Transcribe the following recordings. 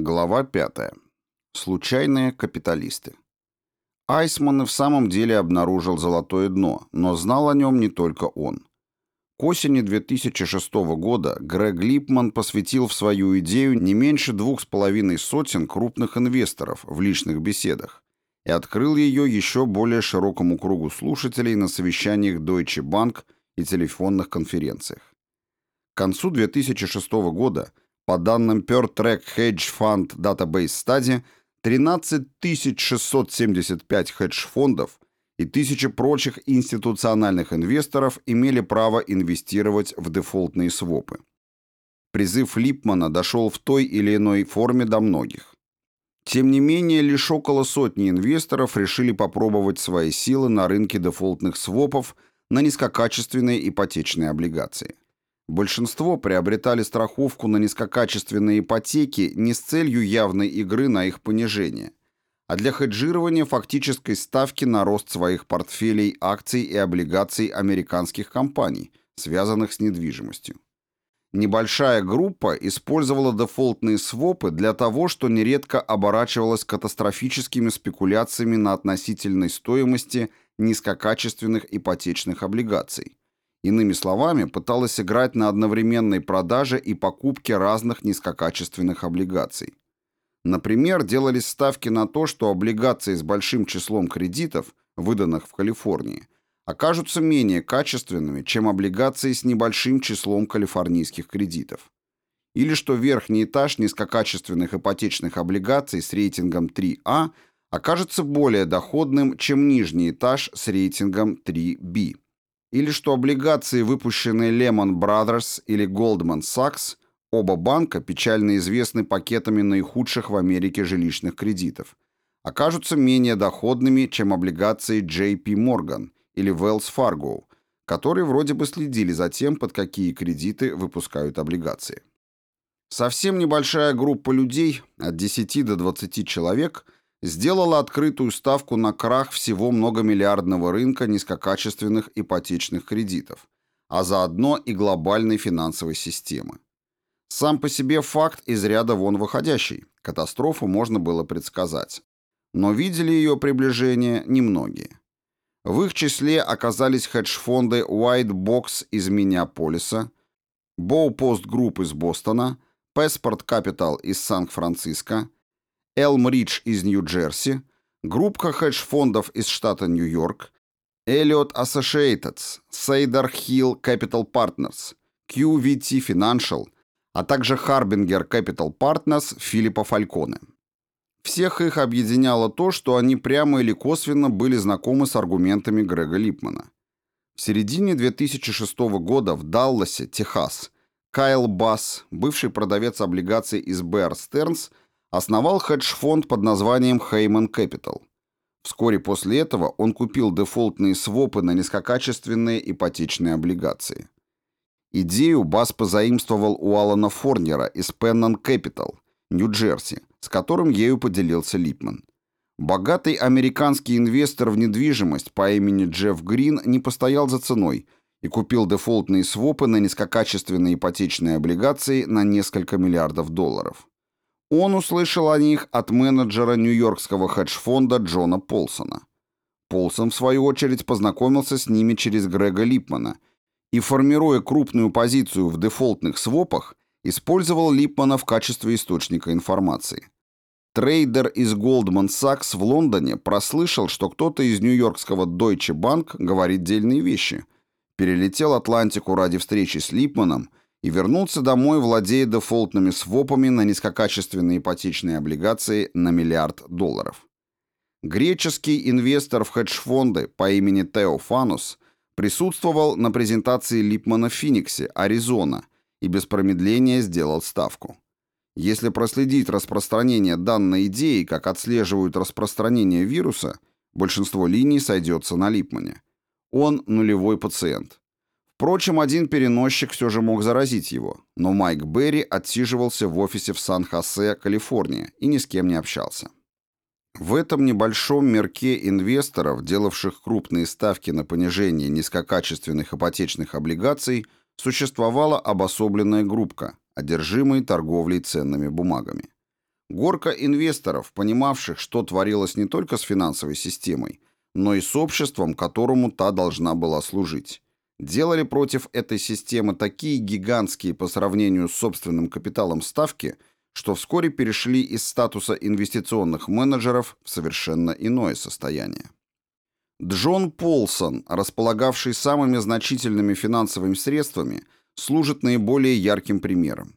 Глава 5. Случайные капиталисты. Айсман и в самом деле обнаружил золотое дно, но знал о нем не только он. К осени 2006 года Грег Липман посвятил в свою идею не меньше двух с половиной сотен крупных инвесторов в личных беседах и открыл ее еще более широкому кругу слушателей на совещаниях Deutsche Bank и телефонных конференциях. К концу 2006 года – по данным PearTrack Hedge Fund Database Study, 13 675 хедж-фондов и тысячи прочих институциональных инвесторов имели право инвестировать в дефолтные свопы. Призыв Липмана дошел в той или иной форме до многих. Тем не менее, лишь около сотни инвесторов решили попробовать свои силы на рынке дефолтных свопов на низкокачественные ипотечные облигации – Большинство приобретали страховку на низкокачественные ипотеки не с целью явной игры на их понижение, а для хеджирования фактической ставки на рост своих портфелей акций и облигаций американских компаний, связанных с недвижимостью. Небольшая группа использовала дефолтные свопы для того, что нередко оборачивалось катастрофическими спекуляциями на относительной стоимости низкокачественных ипотечных облигаций, Иными словами, пыталась играть на одновременной продаже и покупке разных низкокачественных облигаций. Например, делались ставки на то, что облигации с большим числом кредитов, выданных в Калифорнии, окажутся менее качественными, чем облигации с небольшим числом калифорнийских кредитов. Или что верхний этаж низкокачественных ипотечных облигаций с рейтингом 3А окажется более доходным, чем нижний этаж с рейтингом 3B или что облигации, выпущенные Lehman Brothers или Goldman Sachs, оба банка печально известны пакетами наихудших в Америке жилищных кредитов, окажутся менее доходными, чем облигации JP Morgan или Wells Fargo, которые вроде бы следили за тем, под какие кредиты выпускают облигации. Совсем небольшая группа людей, от 10 до 20 человек – сделала открытую ставку на крах всего многомиллиардного рынка низкокачественных ипотечных кредитов, а заодно и глобальной финансовой системы. Сам по себе факт из ряда вон выходящий, катастрофу можно было предсказать. Но видели ее приближение немногие. В их числе оказались хедж-фонды White Box из Миннеаполиса, Bow Post Group из Бостона, Passport Capital из Сан-Франциско, Элм-Ридж из Нью-Джерси, группа хедж-фондов из штата Нью-Йорк, Elliott Associates, Cedar Hill Capital Partners, QVT Financial, а также Harbinger Capital Partners Филиппа Фальконе. Всех их объединяло то, что они прямо или косвенно были знакомы с аргументами Грега Липмана. В середине 2006 года в Далласе, Техас, Кайл Басс, бывший продавец облигаций из Bear Stearns, основал хедж-фонд под названием Heyman Capital. Вскоре после этого он купил дефолтные свопы на низкокачественные ипотечные облигации. Идею Бас позаимствовал у Алана Форнера из Pennon Capital, Нью-Джерси, с которым ею поделился Липман. Богатый американский инвестор в недвижимость по имени Джефф Грин не постоял за ценой и купил дефолтные свопы на низкокачественные ипотечные облигации на несколько миллиардов долларов. Он услышал о них от менеджера нью-йоркского хедж-фонда Джона Полсона. Полсон, в свою очередь, познакомился с ними через Грега Липмана и, формируя крупную позицию в дефолтных свопах, использовал Липмана в качестве источника информации. Трейдер из Goldman Sachs в Лондоне прослышал, что кто-то из нью-йоркского Deutsche Bank говорит дельные вещи, перелетел Атлантику ради встречи с Липманом и вернулся домой, владея дефолтными свопами на низкокачественные ипотечные облигации на миллиард долларов. Греческий инвестор в хедж-фонды по имени Тео Фанус присутствовал на презентации Липмана в Финиксе, Аризона, и без промедления сделал ставку. Если проследить распространение данной идеи, как отслеживают распространение вируса, большинство линий сойдется на Липмане. Он нулевой пациент. Впрочем, один переносчик все же мог заразить его, но Майк Берри отсиживался в офисе в Сан-Хосе, Калифорния, и ни с кем не общался. В этом небольшом мерке инвесторов, делавших крупные ставки на понижение низкокачественных ипотечных облигаций, существовала обособленная группка, одержимая торговлей ценными бумагами. Горка инвесторов, понимавших, что творилось не только с финансовой системой, но и с обществом, которому та должна была служить. Делали против этой системы такие гигантские по сравнению с собственным капиталом ставки, что вскоре перешли из статуса инвестиционных менеджеров в совершенно иное состояние. Джон Полсон, располагавший самыми значительными финансовыми средствами, служит наиболее ярким примером.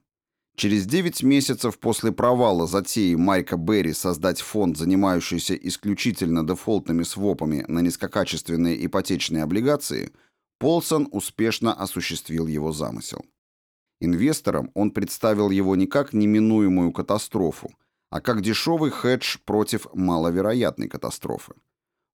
Через 9 месяцев после провала затеи Майка Берри создать фонд, занимающийся исключительно дефолтными свопами на низкокачественные ипотечные облигации, Полсон успешно осуществил его замысел. Инвесторам он представил его не как неминуемую катастрофу, а как дешевый хедж против маловероятной катастрофы.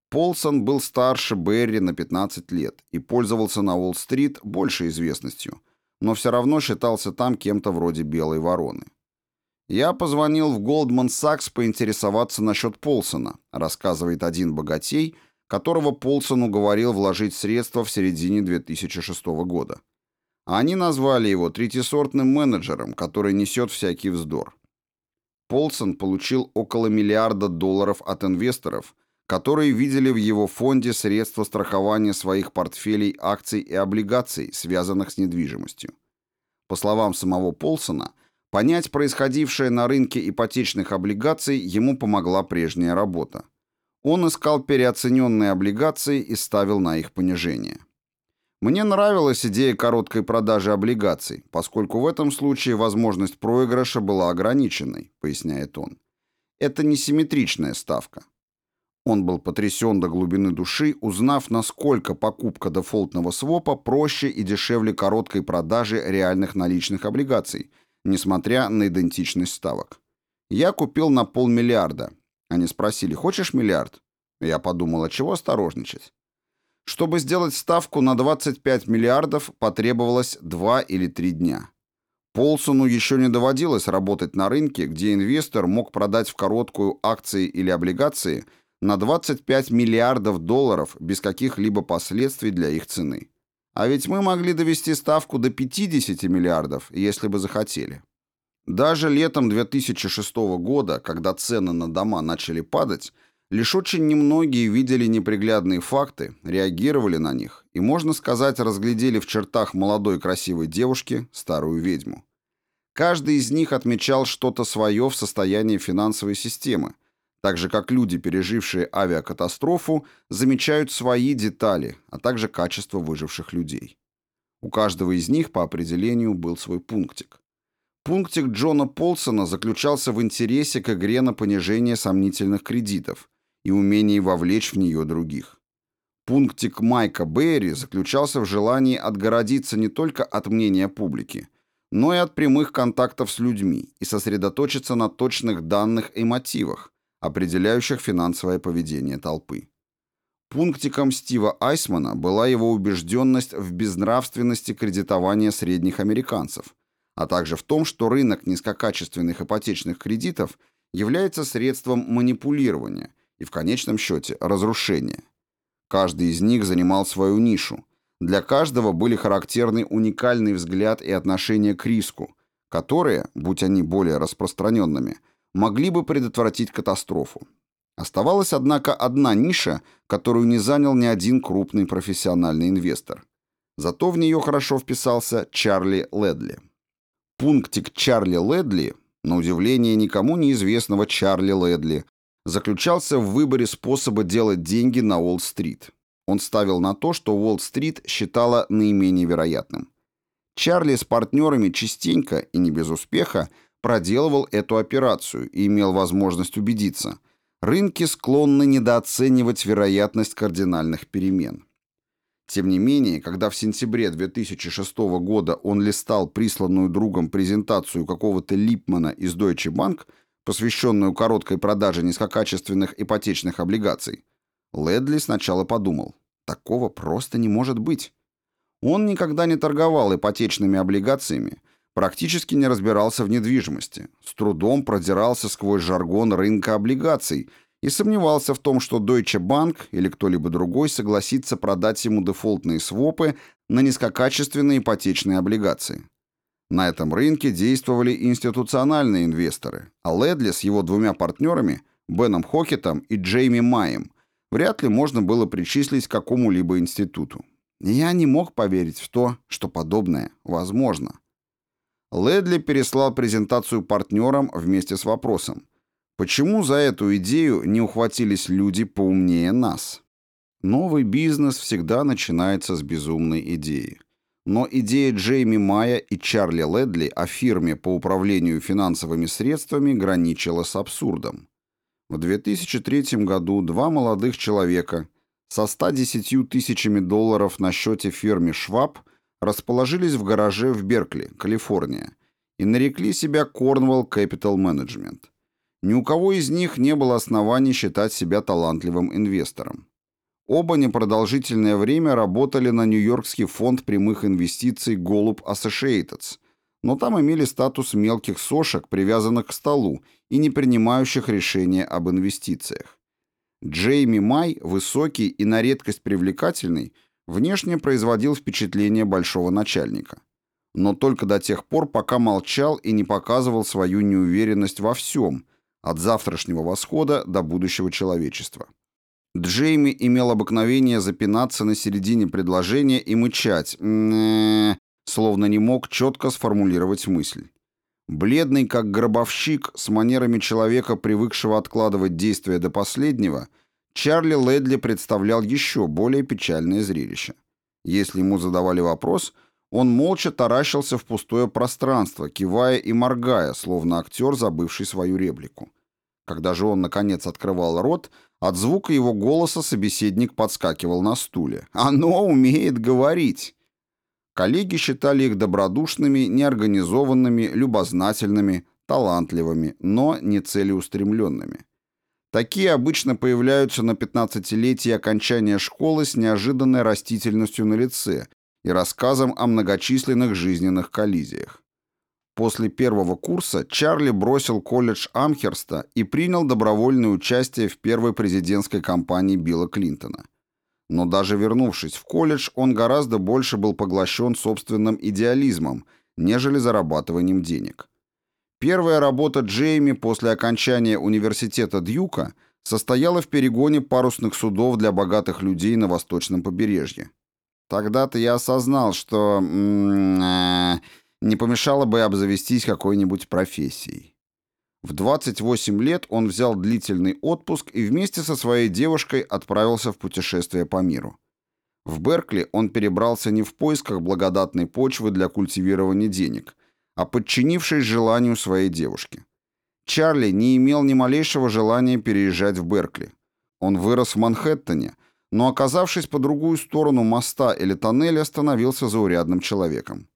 Полсон был старше Берри на 15 лет и пользовался на Уолл-стрит большей известностью, но все равно считался там кем-то вроде белой вороны. «Я позвонил в Goldman Sachs поинтересоваться насчет Полсона», рассказывает один богатей, которого Полсон уговорил вложить средства в середине 2006 года. Они назвали его третьесортным менеджером, который несет всякий вздор. Полсон получил около миллиарда долларов от инвесторов – которые видели в его фонде средства страхования своих портфелей акций и облигаций, связанных с недвижимостью. По словам самого Полсона, понять происходившее на рынке ипотечных облигаций ему помогла прежняя работа. Он искал переоцененные облигации и ставил на их понижение. Мне нравилась идея короткой продажи облигаций, поскольку в этом случае возможность проигрыша была ограниченной, поясняет он. Это несимметричная ставка. Он был потрясен до глубины души, узнав, насколько покупка дефолтного свопа проще и дешевле короткой продажи реальных наличных облигаций, несмотря на идентичность ставок. Я купил на полмиллиарда. Они спросили, хочешь миллиард? Я подумал, а чего осторожничать? Чтобы сделать ставку на 25 миллиардов, потребовалось 2 или 3 дня. Полсону еще не доводилось работать на рынке, где инвестор мог продать в короткую акции или облигации – на 25 миллиардов долларов без каких-либо последствий для их цены. А ведь мы могли довести ставку до 50 миллиардов, если бы захотели. Даже летом 2006 года, когда цены на дома начали падать, лишь очень немногие видели неприглядные факты, реагировали на них и, можно сказать, разглядели в чертах молодой красивой девушки старую ведьму. Каждый из них отмечал что-то свое в состоянии финансовой системы – так же как люди, пережившие авиакатастрофу, замечают свои детали, а также качество выживших людей. У каждого из них по определению был свой пунктик. Пунктик Джона Полсона заключался в интересе к игре на понижение сомнительных кредитов и умении вовлечь в нее других. Пунктик Майка Берри заключался в желании отгородиться не только от мнения публики, но и от прямых контактов с людьми и сосредоточиться на точных данных и мотивах, определяющих финансовое поведение толпы. Пунктиком Стива Айсмана была его убежденность в безнравственности кредитования средних американцев, а также в том, что рынок низкокачественных ипотечных кредитов является средством манипулирования и в конечном счете разрушения. Каждый из них занимал свою нишу. Для каждого были характерны уникальный взгляд и отношение к риску, которые, будь они более распространенными, могли бы предотвратить катастрофу. Оставалась, однако, одна ниша, которую не занял ни один крупный профессиональный инвестор. Зато в нее хорошо вписался Чарли Ледли. Пунктик Чарли Ледли, на удивление никому неизвестного Чарли Ледли, заключался в выборе способа делать деньги на Уолл-стрит. Он ставил на то, что Уолл-стрит считала наименее вероятным. Чарли с партнерами частенько и не без успеха проделывал эту операцию и имел возможность убедиться. Рынки склонны недооценивать вероятность кардинальных перемен. Тем не менее, когда в сентябре 2006 года он листал присланную другом презентацию какого-то Липмана из Deutsche Bank, посвященную короткой продаже низкокачественных ипотечных облигаций, Ледли сначала подумал, такого просто не может быть. Он никогда не торговал ипотечными облигациями, Практически не разбирался в недвижимости, с трудом продирался сквозь жаргон рынка облигаций и сомневался в том, что Deutsche Bank или кто-либо другой согласится продать ему дефолтные свопы на низкокачественные ипотечные облигации. На этом рынке действовали институциональные инвесторы, а Ледли с его двумя партнерами, Беном Хокетом и Джейми Майем, вряд ли можно было причислить к какому-либо институту. Я не мог поверить в то, что подобное возможно. Ледли переслал презентацию партнерам вместе с вопросом, почему за эту идею не ухватились люди поумнее нас? Новый бизнес всегда начинается с безумной идеи. Но идея Джейми Майя и Чарли Ледли о фирме по управлению финансовыми средствами граничила с абсурдом. В 2003 году два молодых человека со 110 тысячами долларов на счете фирме «Шваб» расположились в гараже в Беркли, Калифорния, и нарекли себя Cornwall Capital Management. Ни у кого из них не было оснований считать себя талантливым инвестором. Оба непродолжительное время работали на Нью-Йоркский фонд прямых инвестиций Голуб Associates, но там имели статус мелких сошек, привязанных к столу и не принимающих решения об инвестициях. Джейми Май, высокий и на редкость привлекательный, внешне производил впечатление большого начальника. Но только до тех пор, пока молчал и не показывал свою неуверенность во всем, от завтрашнего восхода до будущего человечества. Джейми имел обыкновение запинаться на середине предложения и мычать, словно не мог четко сформулировать мысль. Бледный, как гробовщик, с манерами человека, привыкшего откладывать действия до последнего, Чарли Ледли представлял еще более печальное зрелище. Если ему задавали вопрос, он молча таращился в пустое пространство, кивая и моргая, словно актер, забывший свою реплику. Когда же он, наконец, открывал рот, от звука его голоса собеседник подскакивал на стуле. «Оно умеет говорить!» Коллеги считали их добродушными, неорганизованными, любознательными, талантливыми, но не целеустремленными. Такие обычно появляются на 15-летии окончания школы с неожиданной растительностью на лице и рассказом о многочисленных жизненных коллизиях. После первого курса Чарли бросил колледж Амхерста и принял добровольное участие в первой президентской кампании Билла Клинтона – но даже вернувшись в колледж, он гораздо больше был поглощен собственным идеализмом, нежели зарабатыванием денег. Первая работа Джейми после окончания университета Дьюка состояла в перегоне парусных судов для богатых людей на восточном побережье. Тогда-то я осознал, что э, не помешало бы обзавестись какой-нибудь профессией. В 28 лет он взял длительный отпуск и вместе со своей девушкой отправился в путешествие по миру. В Беркли он перебрался не в поисках благодатной почвы для культивирования денег, а подчинившись желанию своей девушки. Чарли не имел ни малейшего желания переезжать в Беркли. Он вырос в Манхэттене, но, оказавшись по другую сторону моста или тоннеля, становился заурядным человеком.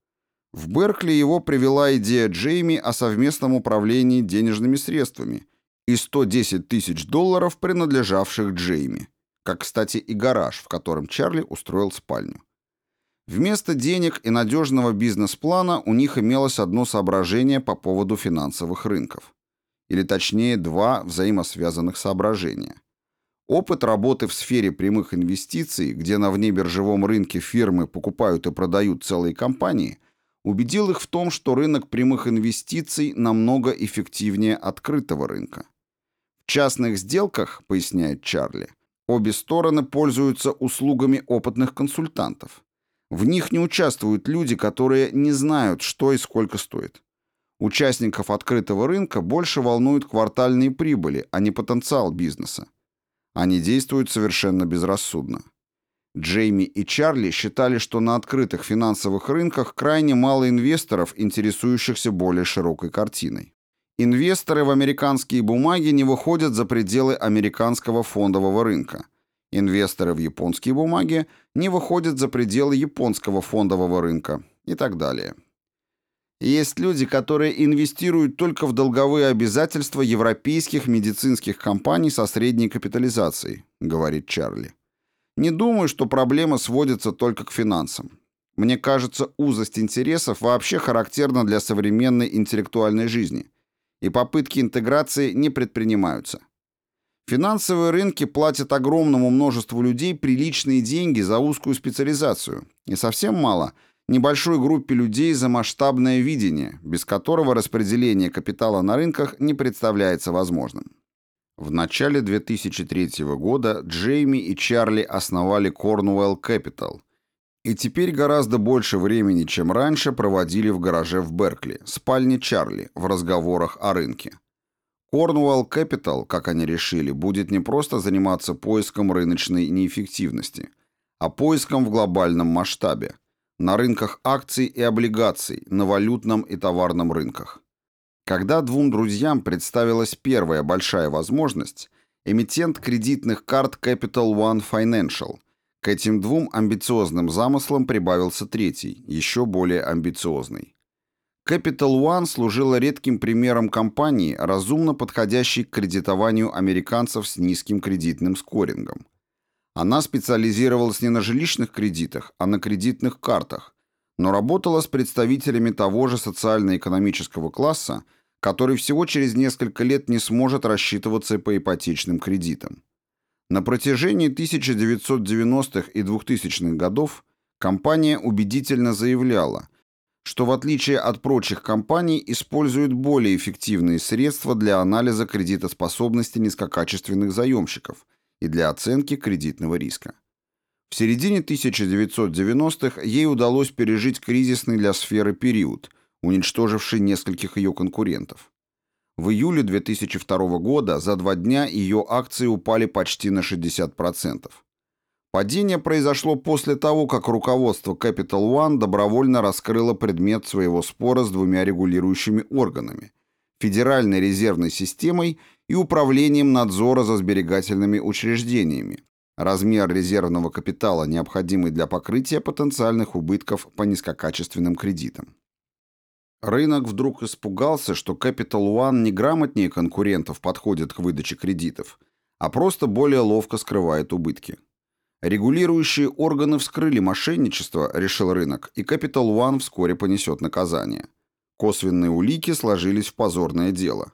В Беркли его привела идея Джейми о совместном управлении денежными средствами и 110 тысяч долларов, принадлежавших Джейми, как, кстати, и гараж, в котором Чарли устроил спальню. Вместо денег и надежного бизнес-плана у них имелось одно соображение по поводу финансовых рынков. Или точнее, два взаимосвязанных соображения. Опыт работы в сфере прямых инвестиций, где на внебиржевом рынке фирмы покупают и продают целые компании – убедил их в том, что рынок прямых инвестиций намного эффективнее открытого рынка. В частных сделках, поясняет Чарли, обе стороны пользуются услугами опытных консультантов. В них не участвуют люди, которые не знают, что и сколько стоит. Участников открытого рынка больше волнуют квартальные прибыли, а не потенциал бизнеса. Они действуют совершенно безрассудно. Джейми и Чарли считали, что на открытых финансовых рынках крайне мало инвесторов, интересующихся более широкой картиной. Инвесторы в американские бумаги не выходят за пределы американского фондового рынка. Инвесторы в японские бумаги не выходят за пределы японского фондового рынка и так далее. Есть люди, которые инвестируют только в долговые обязательства европейских медицинских компаний со средней капитализацией, говорит Чарли. Не думаю, что проблема сводится только к финансам. Мне кажется, узость интересов вообще характерна для современной интеллектуальной жизни, и попытки интеграции не предпринимаются. Финансовые рынки платят огромному множеству людей приличные деньги за узкую специализацию, и совсем мало небольшой группе людей за масштабное видение, без которого распределение капитала на рынках не представляется возможным. В начале 2003 года Джейми и Чарли основали Cornwell Capital и теперь гораздо больше времени, чем раньше, проводили в гараже в Беркли, спальне Чарли, в разговорах о рынке. Cornwall Capital, как они решили, будет не просто заниматься поиском рыночной неэффективности, а поиском в глобальном масштабе, на рынках акций и облигаций, на валютном и товарном рынках. Когда двум друзьям представилась первая большая возможность, эмитент кредитных карт Capital One Financial, к этим двум амбициозным замыслам прибавился третий, еще более амбициозный. Capital One служила редким примером компании, разумно подходящей к кредитованию американцев с низким кредитным скорингом. Она специализировалась не на жилищных кредитах, а на кредитных картах, но работала с представителями того же социально-экономического класса, который всего через несколько лет не сможет рассчитываться по ипотечным кредитам. На протяжении 1990-х и 2000-х годов компания убедительно заявляла, что в отличие от прочих компаний использует более эффективные средства для анализа кредитоспособности низкокачественных заемщиков и для оценки кредитного риска. В середине 1990-х ей удалось пережить кризисный для сферы период, уничтоживший нескольких ее конкурентов. В июле 2002 года за два дня ее акции упали почти на 60%. Падение произошло после того, как руководство Capital One добровольно раскрыло предмет своего спора с двумя регулирующими органами – Федеральной резервной системой и Управлением надзора за сберегательными учреждениями. Размер резервного капитала, необходимый для покрытия потенциальных убытков по низкокачественным кредитам. Рынок вдруг испугался, что Capital One не грамотнее конкурентов подходит к выдаче кредитов, а просто более ловко скрывает убытки. Регулирующие органы вскрыли мошенничество, решил рынок, и Capital One вскоре понесет наказание. Косвенные улики сложились в позорное дело.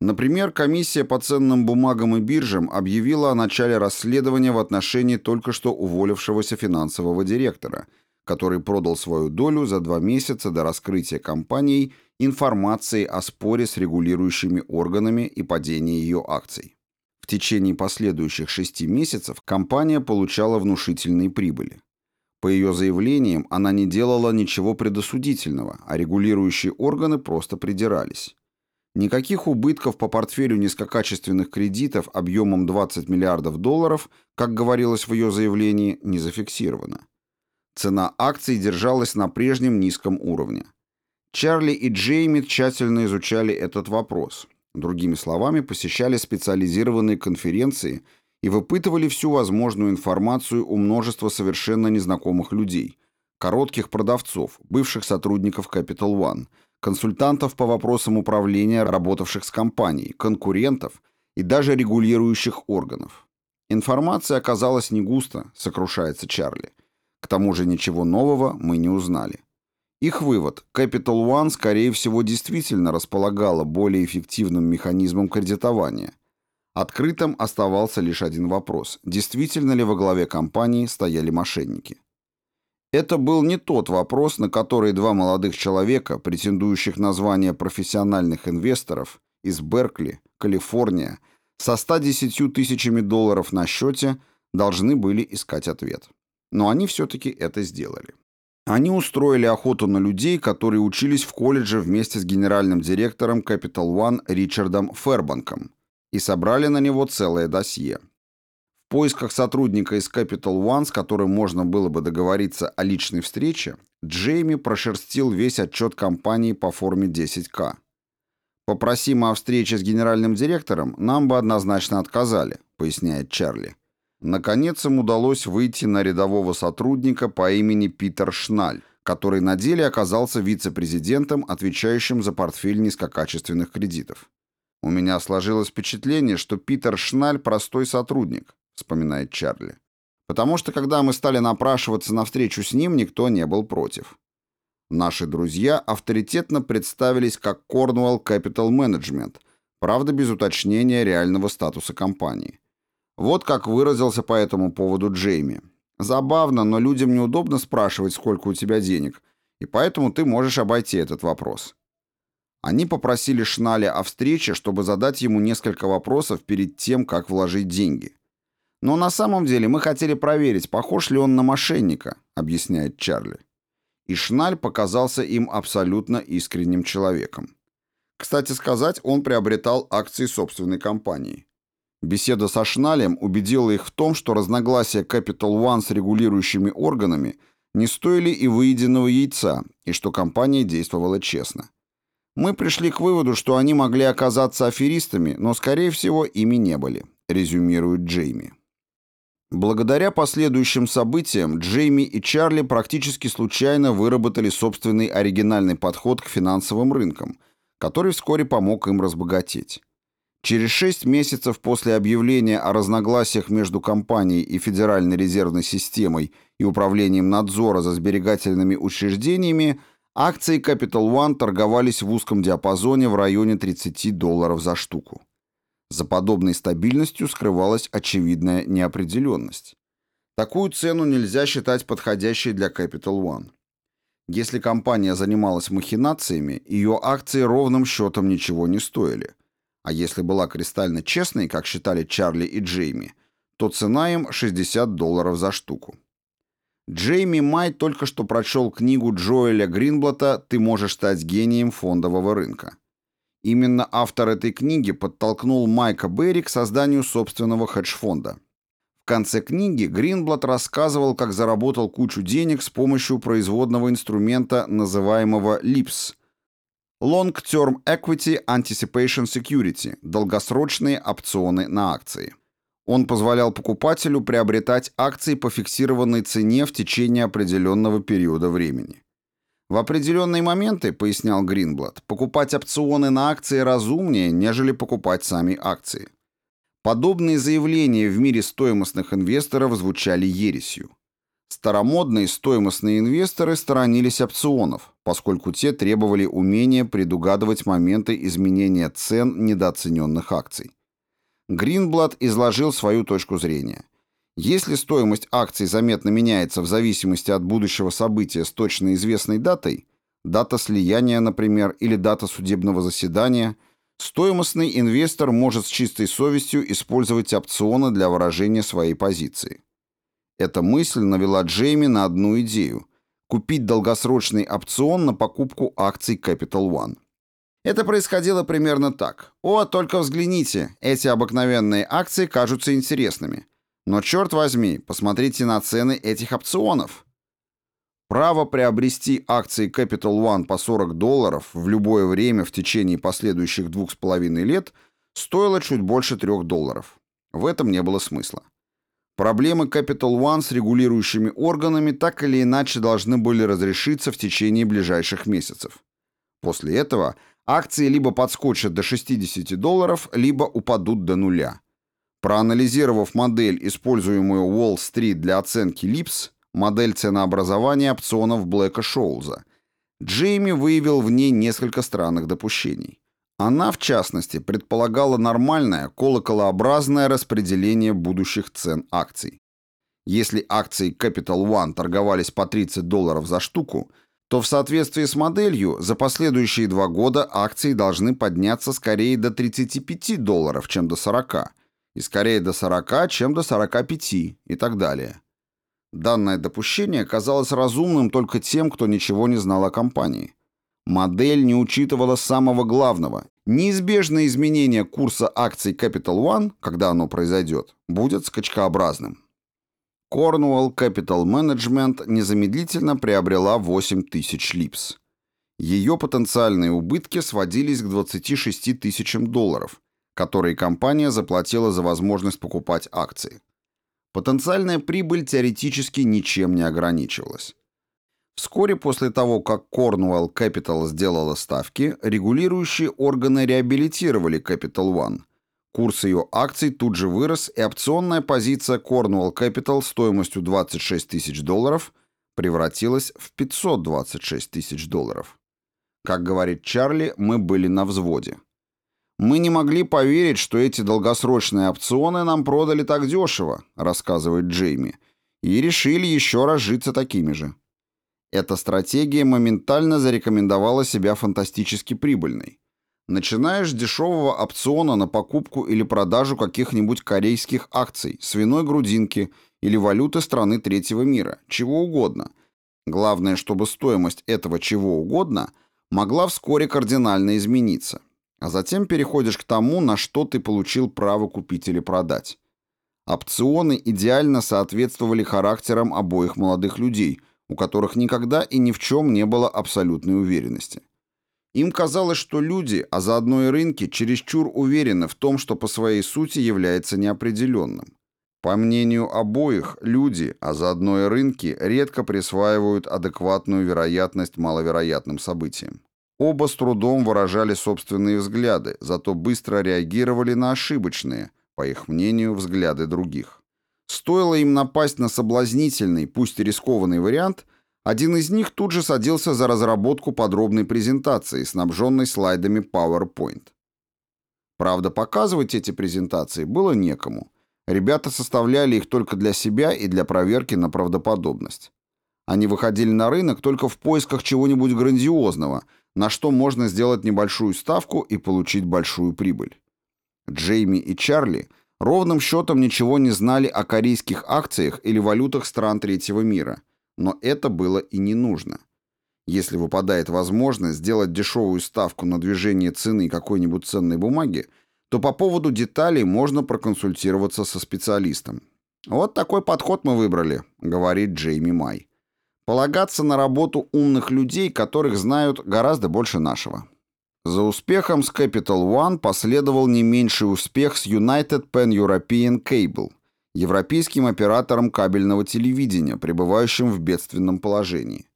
Например, комиссия по ценным бумагам и биржам объявила о начале расследования в отношении только что уволившегося финансового директора, который продал свою долю за два месяца до раскрытия компанией информации о споре с регулирующими органами и падении ее акций. В течение последующих шести месяцев компания получала внушительные прибыли. По ее заявлениям, она не делала ничего предосудительного, а регулирующие органы просто придирались. Никаких убытков по портфелю низкокачественных кредитов объемом 20 миллиардов долларов, как говорилось в ее заявлении, не зафиксировано. Цена акций держалась на прежнем низком уровне. Чарли и Джейми тщательно изучали этот вопрос. Другими словами, посещали специализированные конференции и выпытывали всю возможную информацию у множества совершенно незнакомых людей, коротких продавцов, бывших сотрудников Capital One, консультантов по вопросам управления, работавших с компанией, конкурентов и даже регулирующих органов. Информация оказалась не густо, сокрушается Чарли. К тому же ничего нового мы не узнали. Их вывод – Capital One, скорее всего, действительно располагала более эффективным механизмом кредитования. Открытым оставался лишь один вопрос – действительно ли во главе компании стояли мошенники? Это был не тот вопрос, на который два молодых человека, претендующих на звание профессиональных инвесторов из Беркли, Калифорния, со 110 тысячами долларов на счете должны были искать ответ. Но они все-таки это сделали. Они устроили охоту на людей, которые учились в колледже вместе с генеральным директором Capital One Ричардом Фербанком и собрали на него целое досье. В поисках сотрудника из Capital One, с которым можно было бы договориться о личной встрече, Джейми прошерстил весь отчет компании по форме 10К. «Попросим о встрече с генеральным директором, нам бы однозначно отказали», поясняет Чарли. Наконец им удалось выйти на рядового сотрудника по имени Питер Шналь, который на деле оказался вице-президентом, отвечающим за портфель низкокачественных кредитов. «У меня сложилось впечатление, что Питер Шналь простой сотрудник», вспоминает Чарли. «Потому что, когда мы стали напрашиваться на встречу с ним, никто не был против». Наши друзья авторитетно представились как Cornwall Capital Management, правда без уточнения реального статуса компании. Вот как выразился по этому поводу Джейми. Забавно, но людям неудобно спрашивать, сколько у тебя денег, И поэтому ты можешь обойти этот вопрос. Они попросили Шналя о встрече, чтобы задать ему несколько вопросов перед тем, как вложить деньги. Но на самом деле мы хотели проверить, похож ли он на мошенника, объясняет Чарли. И Шналь показался им абсолютно искренним человеком. Кстати сказать, он приобретал акции собственной компании. Беседа со Шналем убедила их в том, что разногласия Capital One с регулирующими органами не стоили и выеденного яйца, и что компания действовала честно. Мы пришли к выводу, что они могли оказаться аферистами, но, скорее всего, ими не были, резюмирует Джейми. Благодаря последующим событиям Джейми и Чарли практически случайно выработали собственный оригинальный подход к финансовым рынкам, который вскоре помог им разбогатеть. Через шесть месяцев после объявления о разногласиях между компанией и Федеральной резервной системой и Управлением надзора за сберегательными учреждениями акции Capital One торговались в узком диапазоне в районе 30 долларов за штуку. За подобной стабильностью скрывалась очевидная неопределенность. Такую цену нельзя считать подходящей для Capital One. Если компания занималась махинациями, ее акции ровным счетом ничего не стоили. А если была кристально честной, как считали Чарли и Джейми, то цена им 60 долларов за штуку. Джейми Май только что прочел книгу Джоэля Гринблата «Ты можешь стать гением фондового рынка». Именно автор этой книги подтолкнул Майка Берри к созданию собственного хедж-фонда. В конце книги Гринблат рассказывал, как заработал кучу денег с помощью производного инструмента, называемого LIPS – Long Term Equity Anticipation Security – долгосрочные опционы на акции. Он позволял покупателю приобретать акции по фиксированной цене в течение определенного периода времени. В определенные моменты, пояснял Гринблад, покупать опционы на акции разумнее, нежели покупать сами акции. Подобные заявления в мире стоимостных инвесторов звучали ересью. Старомодные стоимостные инвесторы сторонились опционов, поскольку те требовали умения предугадывать моменты изменения цен недооцененных акций. Гринблад изложил свою точку зрения – если стоимость акций заметно меняется в зависимости от будущего события с точно известной датой, дата слияния, например, или дата судебного заседания, стоимостный инвестор может с чистой совестью использовать опционы для выражения своей позиции. Эта мысль навела Джейми на одну идею – купить долгосрочный опцион на покупку акций Capital One. Это происходило примерно так. «О, только взгляните, эти обыкновенные акции кажутся интересными». Но черт возьми, посмотрите на цены этих опционов. Право приобрести акции Capital One по 40 долларов в любое время в течение последующих двух с половиной лет стоило чуть больше 3 долларов. В этом не было смысла. Проблемы Capital One с регулирующими органами так или иначе должны были разрешиться в течение ближайших месяцев. После этого акции либо подскочат до 60 долларов, либо упадут до нуля. Проанализировав модель, используемую Уолл-стрит для оценки ЛИПС, модель ценообразования опционов Блэка Шоулза, Джейми выявил в ней несколько странных допущений. Она, в частности, предполагала нормальное колоколообразное распределение будущих цен акций. Если акции Capital One торговались по 30 долларов за штуку, то в соответствии с моделью за последующие два года акции должны подняться скорее до 35 долларов, чем до 40, и скорее до 40, чем до 45 и так далее. Данное допущение казалось разумным только тем, кто ничего не знал о компании. Модель не учитывала самого главного. Неизбежное изменение курса акций Capital One, когда оно произойдет, будет скачкообразным. Cornwall Capital Management незамедлительно приобрела 8 тысяч липс. Ее потенциальные убытки сводились к 26 тысячам долларов, которые компания заплатила за возможность покупать акции. Потенциальная прибыль теоретически ничем не ограничивалась. Вскоре после того, как Cornwall Capital сделала ставки, регулирующие органы реабилитировали Capital One. Курс ее акций тут же вырос, и опционная позиция Cornwall Capital стоимостью 26 тысяч долларов превратилась в 526 тысяч долларов. Как говорит Чарли, мы были на взводе. «Мы не могли поверить, что эти долгосрочные опционы нам продали так дешево», рассказывает Джейми, и решили еще разжиться такими же. Эта стратегия моментально зарекомендовала себя фантастически прибыльной. Начинаешь с дешевого опциона на покупку или продажу каких-нибудь корейских акций, свиной грудинки или валюты страны третьего мира, чего угодно. Главное, чтобы стоимость этого чего угодно могла вскоре кардинально измениться. А затем переходишь к тому, на что ты получил право купить или продать. Опционы идеально соответствовали характерам обоих молодых людей, у которых никогда и ни в чем не было абсолютной уверенности. Им казалось, что люди, а заодно и рынки, чересчур уверены в том, что по своей сути является неопределенным. По мнению обоих, люди, а заодно и рынки, редко присваивают адекватную вероятность маловероятным событиям. Оба с трудом выражали собственные взгляды, зато быстро реагировали на ошибочные, по их мнению, взгляды других. Стоило им напасть на соблазнительный, пусть и рискованный вариант – один из них тут же садился за разработку подробной презентации, снабженной слайдами PowerPoint. Правда, показывать эти презентации было некому. Ребята составляли их только для себя и для проверки на правдоподобность. Они выходили на рынок только в поисках чего-нибудь грандиозного, на что можно сделать небольшую ставку и получить большую прибыль. Джейми и Чарли ровным счетом ничего не знали о корейских акциях или валютах стран третьего мира – но это было и не нужно. Если выпадает возможность сделать дешевую ставку на движение цены какой-нибудь ценной бумаги, то по поводу деталей можно проконсультироваться со специалистом. «Вот такой подход мы выбрали», — говорит Джейми Май. «Полагаться на работу умных людей, которых знают гораздо больше нашего». За успехом с Capital One последовал не меньший успех с United Pan European Cable — европейским оператором кабельного телевидения, пребывающим в бедственном положении.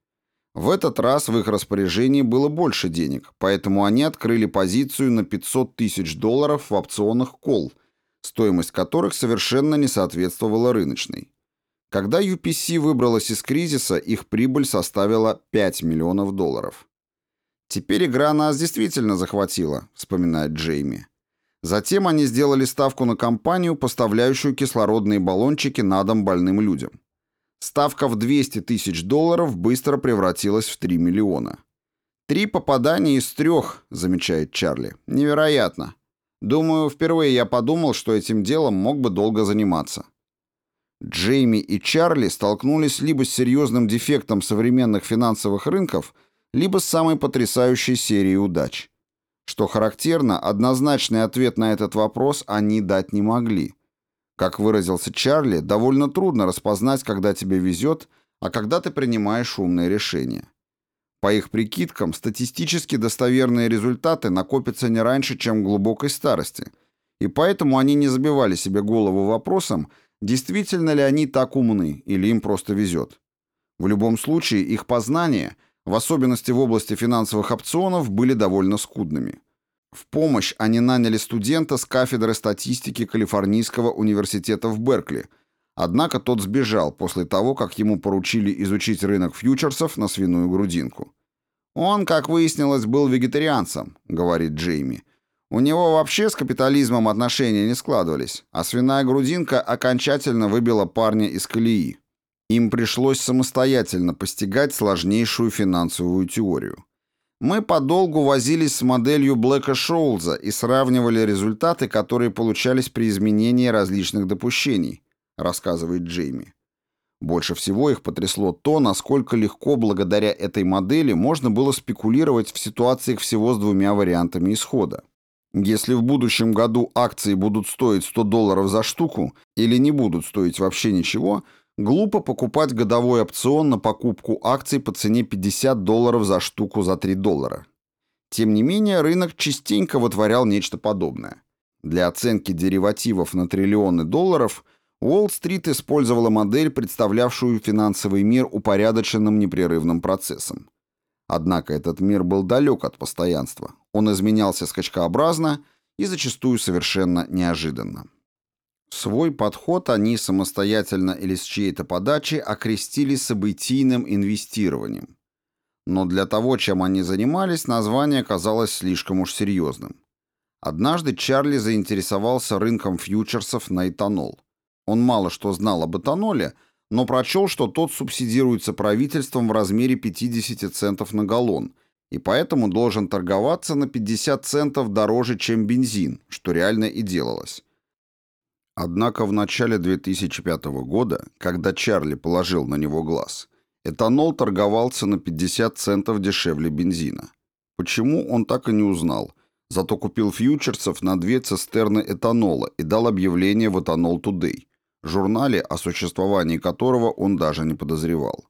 В этот раз в их распоряжении было больше денег, поэтому они открыли позицию на 500 тысяч долларов в опционах кол, стоимость которых совершенно не соответствовала рыночной. Когда UPC выбралась из кризиса, их прибыль составила 5 миллионов долларов. «Теперь игра нас действительно захватила», — вспоминает Джейми. Затем они сделали ставку на компанию, поставляющую кислородные баллончики на дом больным людям. Ставка в 200 тысяч долларов быстро превратилась в 3 миллиона. «Три попадания из трех», — замечает Чарли. «Невероятно. Думаю, впервые я подумал, что этим делом мог бы долго заниматься». Джейми и Чарли столкнулись либо с серьезным дефектом современных финансовых рынков, либо с самой потрясающей серией удач. Что характерно, однозначный ответ на этот вопрос они дать не могли. Как выразился Чарли, довольно трудно распознать, когда тебе везет, а когда ты принимаешь умные решения. По их прикидкам, статистически достоверные результаты накопятся не раньше, чем в глубокой старости, и поэтому они не забивали себе голову вопросом, действительно ли они так умны или им просто везет. В любом случае, их познания – в особенности в области финансовых опционов, были довольно скудными. В помощь они наняли студента с кафедры статистики Калифорнийского университета в Беркли, однако тот сбежал после того, как ему поручили изучить рынок фьючерсов на свиную грудинку. «Он, как выяснилось, был вегетарианцем», — говорит Джейми. «У него вообще с капитализмом отношения не складывались, а свиная грудинка окончательно выбила парня из колеи». Им пришлось самостоятельно постигать сложнейшую финансовую теорию. Мы подолгу возились с моделью Блэка Шоулза и сравнивали результаты, которые получались при изменении различных допущений, рассказывает Джейми. Больше всего их потрясло то, насколько легко благодаря этой модели можно было спекулировать в ситуациях всего с двумя вариантами исхода. Если в будущем году акции будут стоить 100 долларов за штуку или не будут стоить вообще ничего – Глупо покупать годовой опцион на покупку акций по цене 50 долларов за штуку за 3 доллара. Тем не менее, рынок частенько вытворял нечто подобное. Для оценки деривативов на триллионы долларов Уолл-стрит использовала модель, представлявшую финансовый мир упорядоченным непрерывным процессом. Однако этот мир был далек от постоянства. Он изменялся скачкообразно и зачастую совершенно неожиданно. Свой подход они самостоятельно или с чьей-то подачи окрестили событийным инвестированием. Но для того, чем они занимались, название казалось слишком уж серьезным. Однажды Чарли заинтересовался рынком фьючерсов на этанол. Он мало что знал об этаноле, но прочел, что тот субсидируется правительством в размере 50 центов на галлон и поэтому должен торговаться на 50 центов дороже, чем бензин, что реально и делалось. Однако в начале 2005 года, когда Чарли положил на него глаз, этанол торговался на 50 центов дешевле бензина. Почему, он так и не узнал, зато купил фьючерсов на две цистерны этанола и дал объявление в Ethanol Today, журнале, о существовании которого он даже не подозревал.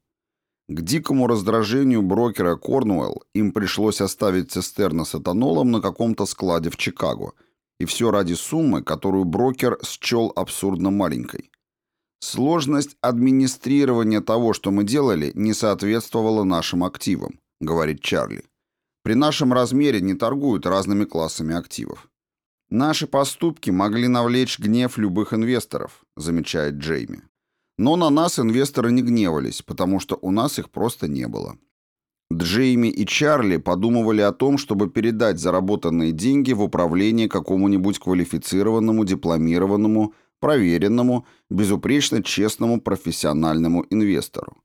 К дикому раздражению брокера Корнуэлл им пришлось оставить цистерны с этанолом на каком-то складе в Чикаго, и все ради суммы, которую брокер счел абсурдно маленькой. «Сложность администрирования того, что мы делали, не соответствовала нашим активам», — говорит Чарли. «При нашем размере не торгуют разными классами активов». «Наши поступки могли навлечь гнев любых инвесторов», — замечает Джейми. Но на нас инвесторы не гневались, потому что у нас их просто не было. Джейми и Чарли подумывали о том, чтобы передать заработанные деньги в управление какому-нибудь квалифицированному, дипломированному, проверенному, безупречно честному профессиональному инвестору.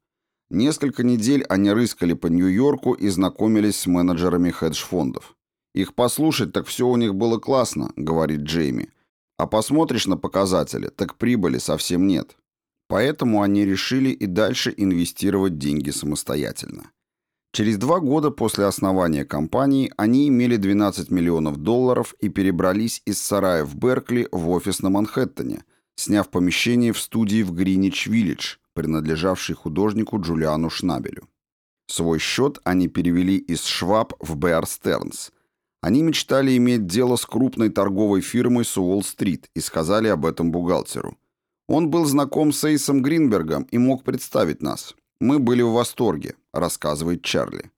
Несколько недель они рыскали по Нью-Йорку и знакомились с менеджерами хедж-фондов. «Их послушать, так все у них было классно», — говорит Джейми. «А посмотришь на показатели, так прибыли совсем нет». Поэтому они решили и дальше инвестировать деньги самостоятельно. Через два года после основания компании они имели 12 миллионов долларов и перебрались из сарая в Беркли в офис на Манхэттене, сняв помещение в студии в Гринич-Виллидж, принадлежавшей художнику Джулиану Шнабелю. Свой счет они перевели из Шваб в Беар Стернс. Они мечтали иметь дело с крупной торговой фирмой с Уолл-стрит и сказали об этом бухгалтеру. Он был знаком с Эйсом Гринбергом и мог представить нас. Мы были в восторге, рассказывает Чарли.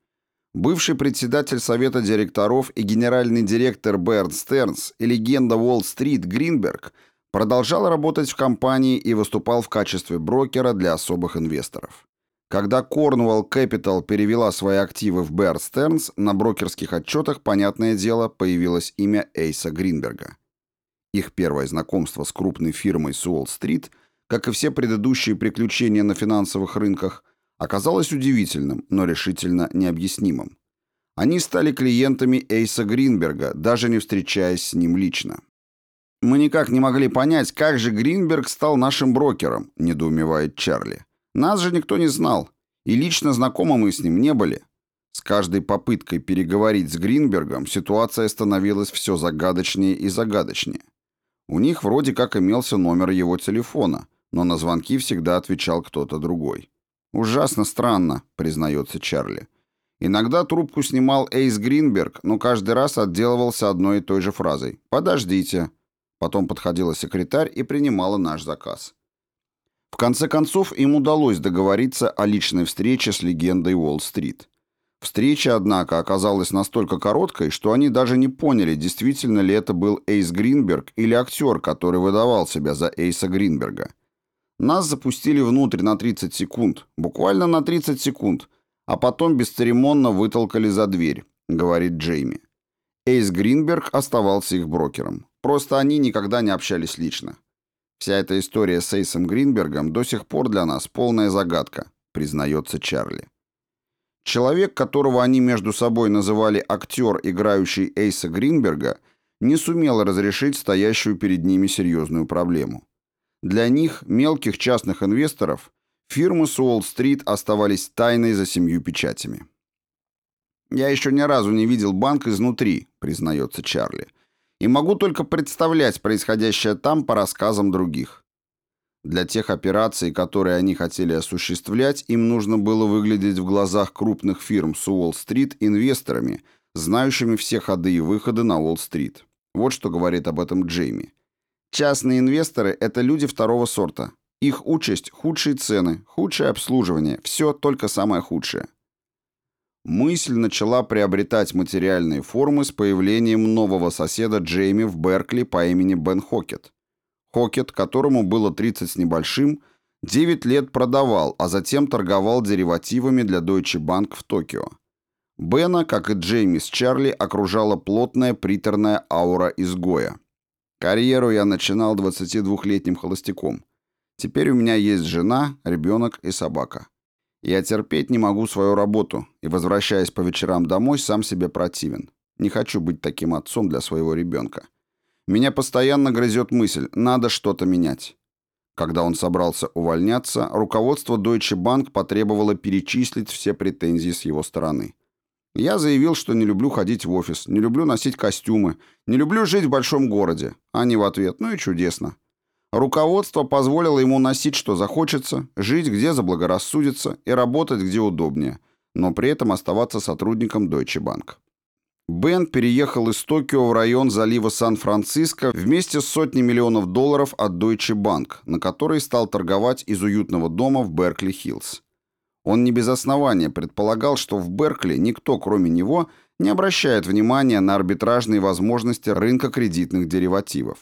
Бывший председатель совета директоров и генеральный директор Берн Стернс и легенда Уолл-стрит Гринберг продолжал работать в компании и выступал в качестве брокера для особых инвесторов. Когда Cornwall Capital перевела свои активы в Bear Stearns, на брокерских отчетах, понятное дело, появилось имя Эйса Гринберга. Их первое знакомство с крупной фирмой с Уолл-стрит, как и все предыдущие приключения на финансовых рынках, оказалось удивительным, но решительно необъяснимым. Они стали клиентами Эйса Гринберга, даже не встречаясь с ним лично. «Мы никак не могли понять, как же Гринберг стал нашим брокером», – недоумевает Чарли. «Нас же никто не знал, и лично знакомы мы с ним не были». С каждой попыткой переговорить с Гринбергом ситуация становилась все загадочнее и загадочнее. У них вроде как имелся номер его телефона, но на звонки всегда отвечал кто-то другой. «Ужасно странно», — признается Чарли. Иногда трубку снимал Эйс Гринберг, но каждый раз отделывался одной и той же фразой «Подождите». Потом подходила секретарь и принимала наш заказ. В конце концов, им удалось договориться о личной встрече с легендой Уолл-стрит. Встреча, однако, оказалась настолько короткой, что они даже не поняли, действительно ли это был Эйс Гринберг или актер, который выдавал себя за Эйса Гринберга. Нас запустили внутрь на 30 секунд, буквально на 30 секунд, а потом бесцеремонно вытолкали за дверь, говорит Джейми. Эйс Гринберг оставался их брокером. Просто они никогда не общались лично. Вся эта история с Эйсом Гринбергом до сих пор для нас полная загадка, признается Чарли. Человек, которого они между собой называли актер, играющий Эйса Гринберга, не сумел разрешить стоящую перед ними серьезную проблему. Для них, мелких частных инвесторов, фирмы с Уолл-стрит оставались тайной за семью печатями. «Я еще ни разу не видел банк изнутри», — признается Чарли, «и могу только представлять происходящее там по рассказам других. Для тех операций, которые они хотели осуществлять, им нужно было выглядеть в глазах крупных фирм с Уолл-стрит инвесторами, знающими все ходы и выходы на Уолл-стрит. Вот что говорит об этом Джейми. Частные инвесторы – это люди второго сорта. Их участь – худшие цены, худшее обслуживание, все только самое худшее. Мысль начала приобретать материальные формы с появлением нового соседа Джейми в Беркли по имени Бен Хокет. Хокет, которому было 30 с небольшим, 9 лет продавал, а затем торговал деривативами для Deutsche Bank в Токио. Бена, как и Джейми с Чарли, окружала плотная приторная аура изгоя. Карьеру я начинал 22-летним холостяком. Теперь у меня есть жена, ребенок и собака. Я терпеть не могу свою работу и, возвращаясь по вечерам домой, сам себе противен. Не хочу быть таким отцом для своего ребенка. Меня постоянно грызет мысль, надо что-то менять. Когда он собрался увольняться, руководство Deutsche Bank потребовало перечислить все претензии с его стороны. Я заявил, что не люблю ходить в офис, не люблю носить костюмы, не люблю жить в большом городе. Они в ответ, ну и чудесно. Руководство позволило ему носить, что захочется, жить, где заблагорассудится и работать, где удобнее, но при этом оставаться сотрудником Deutsche Bank. Бен переехал из Токио в район залива Сан-Франциско вместе с сотней миллионов долларов от Deutsche Bank, на который стал торговать из уютного дома в Беркли-Хиллз. Он не без основания предполагал, что в Беркли никто, кроме него, не обращает внимания на арбитражные возможности рынка кредитных деривативов.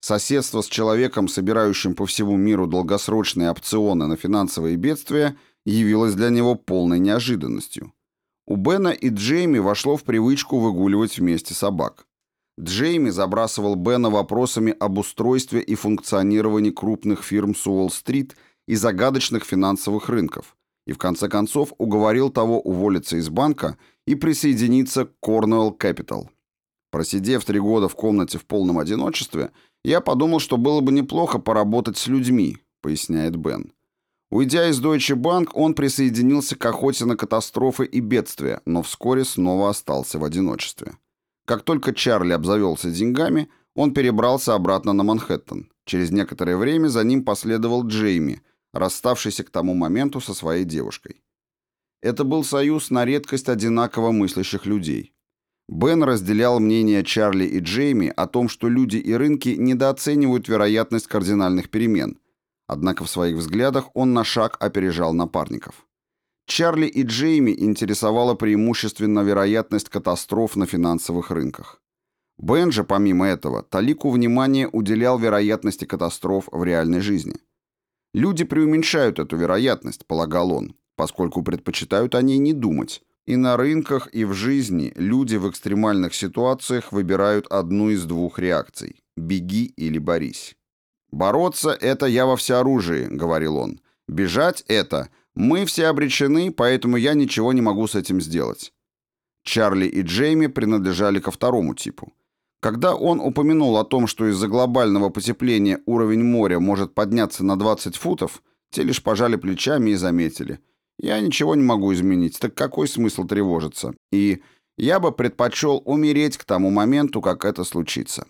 Соседство с человеком, собирающим по всему миру долгосрочные опционы на финансовые бедствия, явилось для него полной неожиданностью. У Бена и Джейми вошло в привычку выгуливать вместе собак. Джейми забрасывал Бена вопросами об устройстве и функционировании крупных фирм с Уолл-стрит и загадочных финансовых рынков, и в конце концов уговорил того уволиться из банка и присоединиться к Cornwall Capital. Просидев три года в комнате в полном одиночестве, я подумал, что было бы неплохо поработать с людьми, поясняет Бен. Уйдя из Deutsche Bank, он присоединился к охоте на катастрофы и бедствия, но вскоре снова остался в одиночестве. Как только Чарли обзавелся деньгами, он перебрался обратно на Манхэттен. Через некоторое время за ним последовал Джейми, расставшийся к тому моменту со своей девушкой. Это был союз на редкость одинаково мыслящих людей. Бен разделял мнение Чарли и Джейми о том, что люди и рынки недооценивают вероятность кардинальных перемен – Однако в своих взглядах он на шаг опережал напарников. Чарли и Джейми интересовала преимущественно вероятность катастроф на финансовых рынках. Бен же, помимо этого, талику внимания уделял вероятности катастроф в реальной жизни. Люди преуменьшают эту вероятность, полагал он, поскольку предпочитают о ней не думать. И на рынках, и в жизни люди в экстремальных ситуациях выбирают одну из двух реакций – беги или борись. «Бороться — это я во всеоружии», — говорил он. «Бежать — это мы все обречены, поэтому я ничего не могу с этим сделать». Чарли и Джейми принадлежали ко второму типу. Когда он упомянул о том, что из-за глобального потепления уровень моря может подняться на 20 футов, те лишь пожали плечами и заметили. «Я ничего не могу изменить, так какой смысл тревожиться?» И «я бы предпочел умереть к тому моменту, как это случится».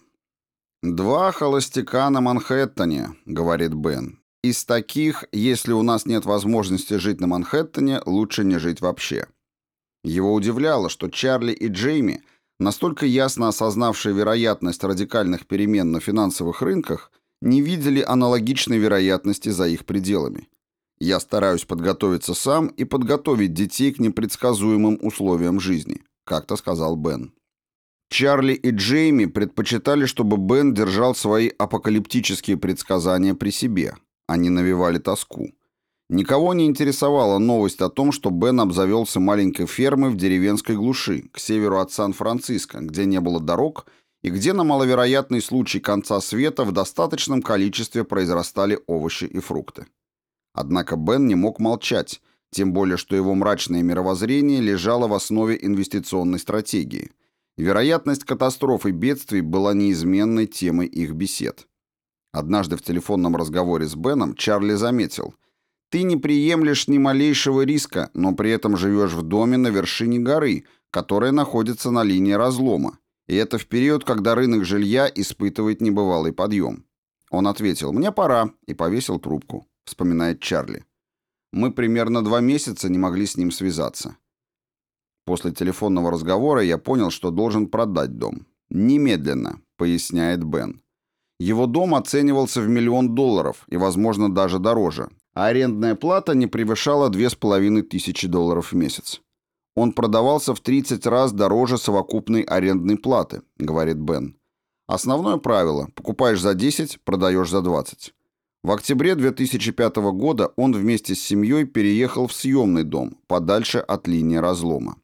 «Два холостяка на Манхэттене», — говорит Бен. «Из таких, если у нас нет возможности жить на Манхэттене, лучше не жить вообще». Его удивляло, что Чарли и Джейми, настолько ясно осознавшие вероятность радикальных перемен на финансовых рынках, не видели аналогичной вероятности за их пределами. «Я стараюсь подготовиться сам и подготовить детей к непредсказуемым условиям жизни», — как-то сказал Бен. Чарли и Джейми предпочитали, чтобы Бен держал свои апокалиптические предсказания при себе. Они навевали тоску. Никого не интересовала новость о том, что Бен обзавелся маленькой фермой в деревенской глуши, к северу от Сан-Франциско, где не было дорог и где на маловероятный случай конца света в достаточном количестве произрастали овощи и фрукты. Однако Бен не мог молчать, тем более что его мрачное мировоззрение лежало в основе инвестиционной стратегии – Вероятность катастроф и бедствий была неизменной темой их бесед. Однажды в телефонном разговоре с Беном Чарли заметил, «Ты не приемлешь ни малейшего риска, но при этом живешь в доме на вершине горы, которая находится на линии разлома, и это в период, когда рынок жилья испытывает небывалый подъем». Он ответил, «Мне пора», и повесил трубку, вспоминает Чарли. Мы примерно два месяца не могли с ним связаться. После телефонного разговора я понял, что должен продать дом. Немедленно, поясняет Бен. Его дом оценивался в миллион долларов и, возможно, даже дороже, а арендная плата не превышала две с половиной тысячи долларов в месяц. Он продавался в 30 раз дороже совокупной арендной платы, говорит Бен. Основное правило – покупаешь за 10, продаешь за 20. В октябре 2005 года он вместе с семьей переехал в съемный дом, подальше от линии разлома.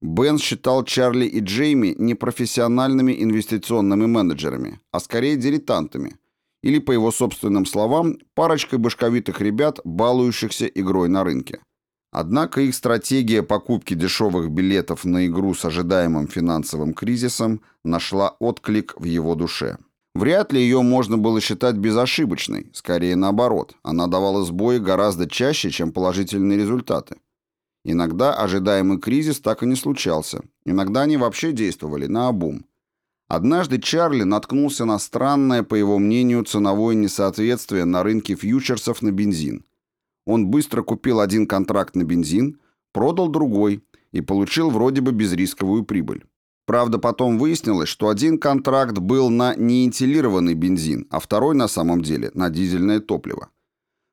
Бен считал Чарли и Джейми не профессиональными инвестиционными менеджерами, а скорее дилетантами, или, по его собственным словам, парочкой башковитых ребят, балующихся игрой на рынке. Однако их стратегия покупки дешевых билетов на игру с ожидаемым финансовым кризисом нашла отклик в его душе. Вряд ли ее можно было считать безошибочной, скорее наоборот, она давала сбои гораздо чаще, чем положительные результаты. Иногда ожидаемый кризис так и не случался, иногда они вообще действовали на обум. Однажды Чарли наткнулся на странное, по его мнению, ценовое несоответствие на рынке фьючерсов на бензин. Он быстро купил один контракт на бензин, продал другой и получил вроде бы безрисковую прибыль. Правда, потом выяснилось, что один контракт был на неинтилированный бензин, а второй на самом деле на дизельное топливо.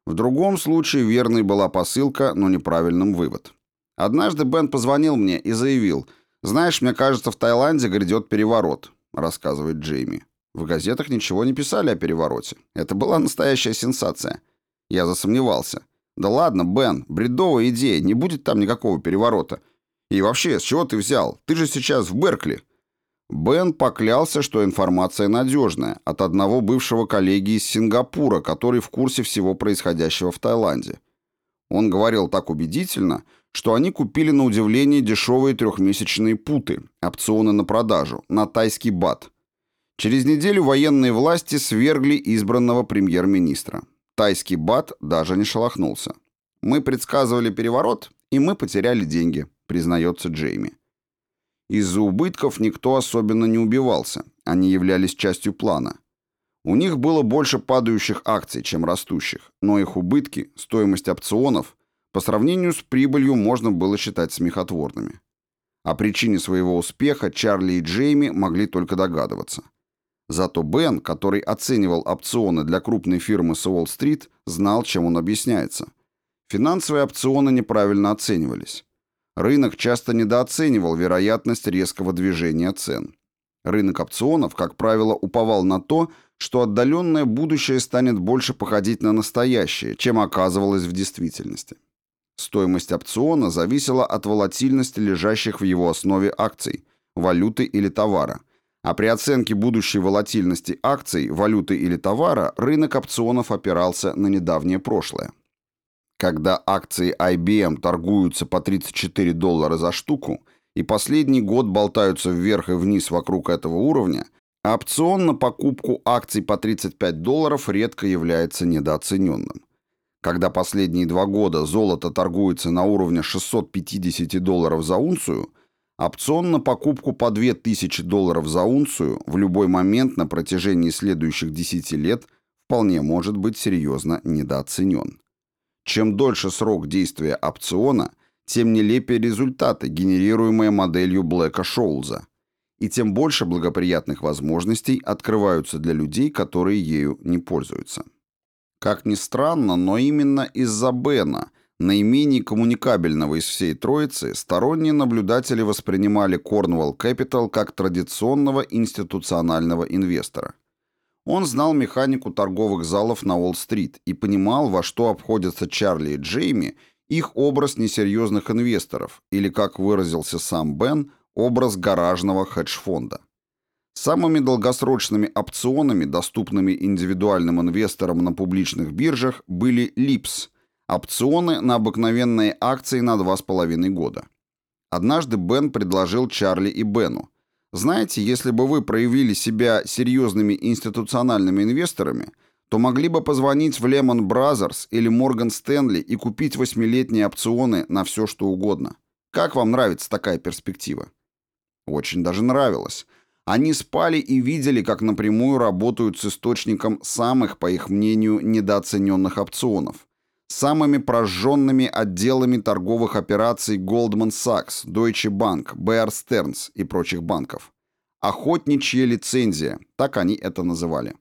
В другом случае верной была посылка, но неправильным вывод. Однажды Бен позвонил мне и заявил, «Знаешь, мне кажется, в Таиланде грядет переворот рассказывает Джейми. В газетах ничего не писали о перевороте. Это была настоящая сенсация. Я засомневался. Да ладно, Бен, бредовая идея, не будет там никакого переворота. И вообще, с чего ты взял? Ты же сейчас в Беркли. Бен поклялся, что информация надежная, от одного бывшего коллеги из Сингапура, который в курсе всего происходящего в Таиланде. Он говорил так убедительно, что они купили на удивление дешевые трехмесячные путы, опционы на продажу, на тайский бат. Через неделю военные власти свергли избранного премьер-министра. Тайский бат даже не шелохнулся. «Мы предсказывали переворот, и мы потеряли деньги», признается Джейми. Из-за убытков никто особенно не убивался, они являлись частью плана. У них было больше падающих акций, чем растущих, но их убытки, стоимость опционов – по сравнению с прибылью можно было считать смехотворными. О причине своего успеха Чарли и Джейми могли только догадываться. Зато Бен, который оценивал опционы для крупной фирмы с Уолл-стрит, знал, чем он объясняется. Финансовые опционы неправильно оценивались. Рынок часто недооценивал вероятность резкого движения цен. Рынок опционов, как правило, уповал на то, что отдаленное будущее станет больше походить на настоящее, чем оказывалось в действительности. Стоимость опциона зависела от волатильности лежащих в его основе акций, валюты или товара. А при оценке будущей волатильности акций, валюты или товара рынок опционов опирался на недавнее прошлое. Когда акции IBM торгуются по 34 доллара за штуку и последний год болтаются вверх и вниз вокруг этого уровня, опцион на покупку акций по 35 долларов редко является недооцененным. Когда последние два года золото торгуется на уровне 650 долларов за унцию, опцион на покупку по 2000 долларов за унцию в любой момент на протяжении следующих 10 лет вполне может быть серьезно недооценен. Чем дольше срок действия опциона, тем нелепее результаты, генерируемые моделью Блэка-Шоулза, и тем больше благоприятных возможностей открываются для людей, которые ею не пользуются. Как ни странно, но именно из-за Бена, наименее коммуникабельного из всей троицы, сторонние наблюдатели воспринимали Cornwall Capital как традиционного институционального инвестора. Он знал механику торговых залов на Уолл-стрит и понимал, во что обходятся Чарли и Джейми их образ несерьезных инвесторов, или, как выразился сам Бен, образ гаражного хедж-фонда. Самыми долгосрочными опционами, доступными индивидуальным инвесторам на публичных биржах, были ЛИПС – опционы на обыкновенные акции на 2,5 года. Однажды Бен предложил Чарли и Бену. «Знаете, если бы вы проявили себя серьезными институциональными инвесторами, то могли бы позвонить в Lehman Brothers или Morgan Stanley и купить восьмилетние опционы на все, что угодно. Как вам нравится такая перспектива?» Очень даже нравилось – они спали и видели, как напрямую работают с источником самых, по их мнению, недооцененных опционов. Самыми прожженными отделами торговых операций Goldman Sachs, Deutsche Bank, Bear Stearns и прочих банков. Охотничья лицензия, так они это называли.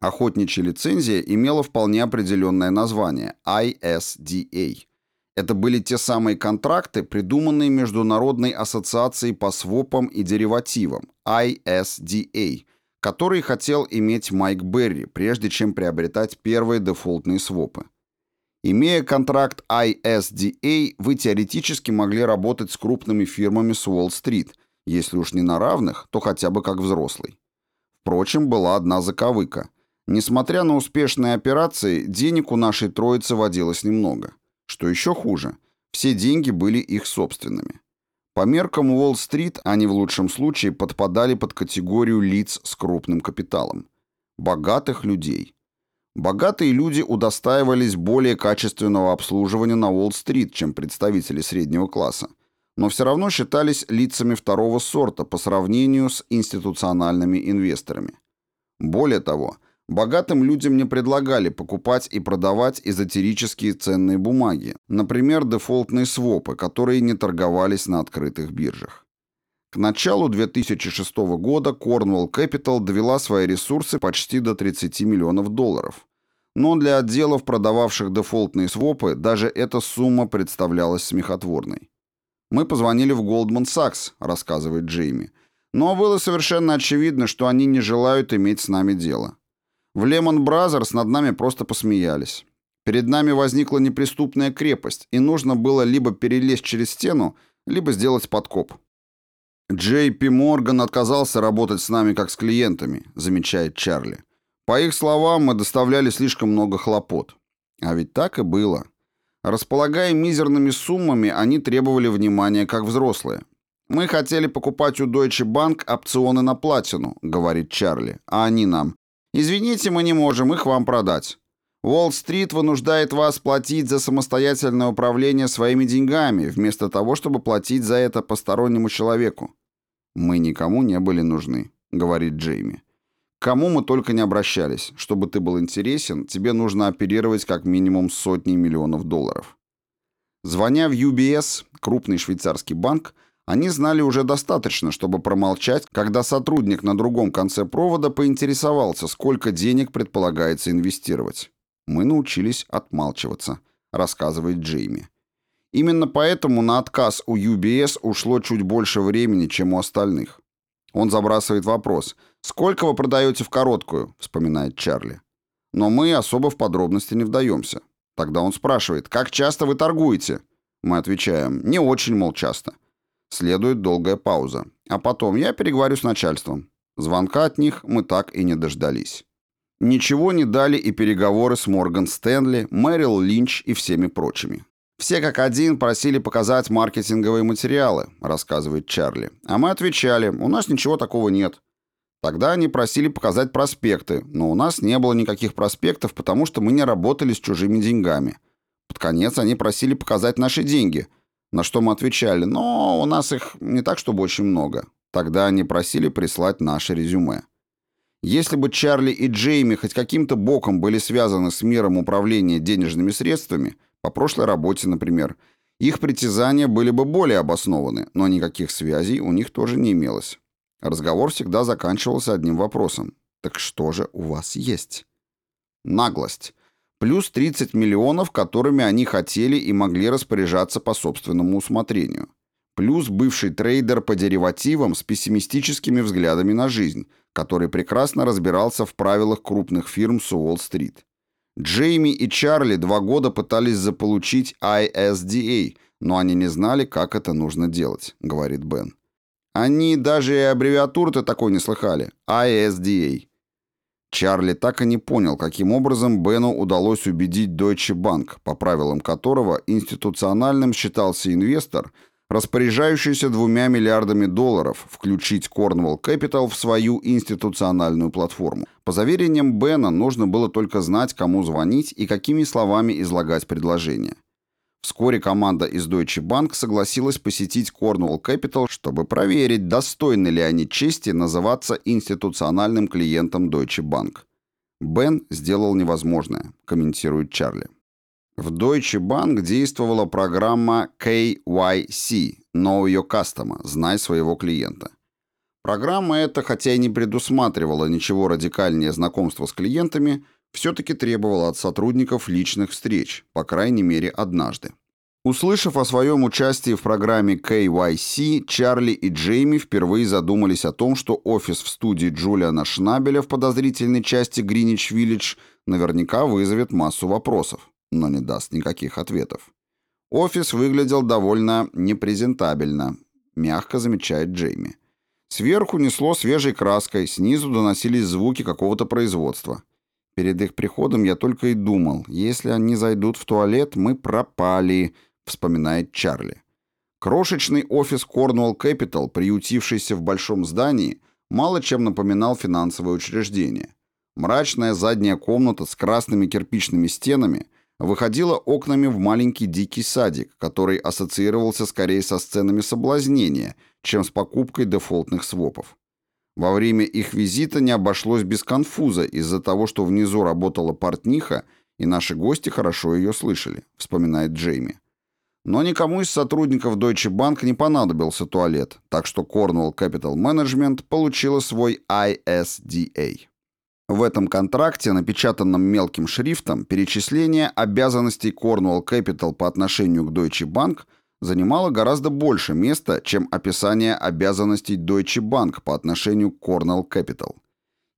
Охотничья лицензия имела вполне определенное название – ISDA – это были те самые контракты, придуманные Международной ассоциацией по свопам и деривативам, ISDA, которые хотел иметь Майк Берри, прежде чем приобретать первые дефолтные свопы. Имея контракт ISDA, вы теоретически могли работать с крупными фирмами с Уолл-стрит, если уж не на равных, то хотя бы как взрослый. Впрочем, была одна заковыка. Несмотря на успешные операции, денег у нашей троицы водилось немного. Что еще хуже, все деньги были их собственными. По меркам Уолл-стрит они в лучшем случае подпадали под категорию лиц с крупным капиталом. Богатых людей. Богатые люди удостаивались более качественного обслуживания на Уолл-стрит, чем представители среднего класса, но все равно считались лицами второго сорта по сравнению с институциональными инвесторами. Более того, Богатым людям не предлагали покупать и продавать эзотерические ценные бумаги, например, дефолтные свопы, которые не торговались на открытых биржах. К началу 2006 года Cornwall Capital довела свои ресурсы почти до 30 миллионов долларов. Но для отделов, продававших дефолтные свопы, даже эта сумма представлялась смехотворной. «Мы позвонили в Goldman Sachs», — рассказывает Джейми, «но было совершенно очевидно, что они не желают иметь с нами дело». В Lehman Brothers над нами просто посмеялись. Перед нами возникла неприступная крепость, и нужно было либо перелезть через стену, либо сделать подкоп. «J.P. Morgan отказался работать с нами как с клиентами», — замечает Чарли. «По их словам, мы доставляли слишком много хлопот». А ведь так и было. Располагая мизерными суммами, они требовали внимания как взрослые. «Мы хотели покупать у Deutsche Bank опционы на платину», — говорит Чарли, «а они нам. Извините, мы не можем их вам продать. Уолл-стрит вынуждает вас платить за самостоятельное управление своими деньгами, вместо того, чтобы платить за это постороннему человеку. Мы никому не были нужны, говорит Джейми. кому мы только не обращались. Чтобы ты был интересен, тебе нужно оперировать как минимум сотни миллионов долларов. Звоня в UBS, крупный швейцарский банк, они знали уже достаточно, чтобы промолчать, когда сотрудник на другом конце провода поинтересовался, сколько денег предполагается инвестировать. «Мы научились отмалчиваться», — рассказывает Джейми. Именно поэтому на отказ у UBS ушло чуть больше времени, чем у остальных. Он забрасывает вопрос «Сколько вы продаете в короткую?» — вспоминает Чарли. Но мы особо в подробности не вдаемся. Тогда он спрашивает «Как часто вы торгуете?» Мы отвечаем «Не очень, мол, часто». Следует долгая пауза. А потом я переговорю с начальством. Звонка от них мы так и не дождались. Ничего не дали и переговоры с Морган Стэнли, Мэрил Линч и всеми прочими. «Все как один просили показать маркетинговые материалы», — рассказывает Чарли. «А мы отвечали, у нас ничего такого нет». Тогда они просили показать проспекты, но у нас не было никаких проспектов, потому что мы не работали с чужими деньгами. Под конец они просили показать наши деньги — на что мы отвечали, но у нас их не так, чтобы очень много. Тогда они просили прислать наше резюме. Если бы Чарли и Джейми хоть каким-то боком были связаны с миром управления денежными средствами, по прошлой работе, например, их притязания были бы более обоснованы, но никаких связей у них тоже не имелось. Разговор всегда заканчивался одним вопросом. «Так что же у вас есть?» Наглость плюс 30 миллионов, которыми они хотели и могли распоряжаться по собственному усмотрению, плюс бывший трейдер по деривативам с пессимистическими взглядами на жизнь, который прекрасно разбирался в правилах крупных фирм с Уолл-стрит. Джейми и Чарли два года пытались заполучить ISDA, но они не знали, как это нужно делать, говорит Бен. Они даже и аббревиатуры-то такой не слыхали. ISDA. Чарли так и не понял, каким образом Бену удалось убедить Deutsche Bank, по правилам которого институциональным считался инвестор, распоряжающийся двумя миллиардами долларов, включить Cornwall Capital в свою институциональную платформу. По заверениям Бена, нужно было только знать, кому звонить и какими словами излагать предложение. Вскоре команда из Deutsche Bank согласилась посетить Cornwall Capital, чтобы проверить, достойны ли они чести называться институциональным клиентом Deutsche Bank. Бен сделал невозможное, комментирует Чарли. В Deutsche Bank действовала программа KYC – Know Your Customer – «Знай своего клиента». Программа эта, хотя и не предусматривала ничего радикальнее знакомства с клиентами, все-таки требовала от сотрудников личных встреч, по крайней мере однажды. Услышав о своем участии в программе KYC, Чарли и Джейми впервые задумались о том, что офис в студии Джулиана Шнабеля в подозрительной части Гринич-Виллидж наверняка вызовет массу вопросов, но не даст никаких ответов. Офис выглядел довольно непрезентабельно, мягко замечает Джейми. Сверху несло свежей краской, снизу доносились звуки какого-то производства. Перед их приходом я только и думал, если они зайдут в туалет, мы пропали, вспоминает Чарли. Крошечный офис Cornwall Capital, приютившийся в большом здании, мало чем напоминал финансовое учреждение. Мрачная задняя комната с красными кирпичными стенами выходила окнами в маленький дикий садик, который ассоциировался скорее со сценами соблазнения, чем с покупкой дефолтных свопов. Во время их визита не обошлось без конфуза из-за того, что внизу работала портниха, и наши гости хорошо ее слышали, вспоминает Джейми. Но никому из сотрудников Deutsche Bank не понадобился туалет, так что Cornwall Capital Management получила свой ISDA. В этом контракте, напечатанном мелким шрифтом, перечисление обязанностей Cornwall Capital по отношению к Deutsche Bank – занимало гораздо больше места, чем описание обязанностей Deutsche Bank по отношению к Cornell Capital.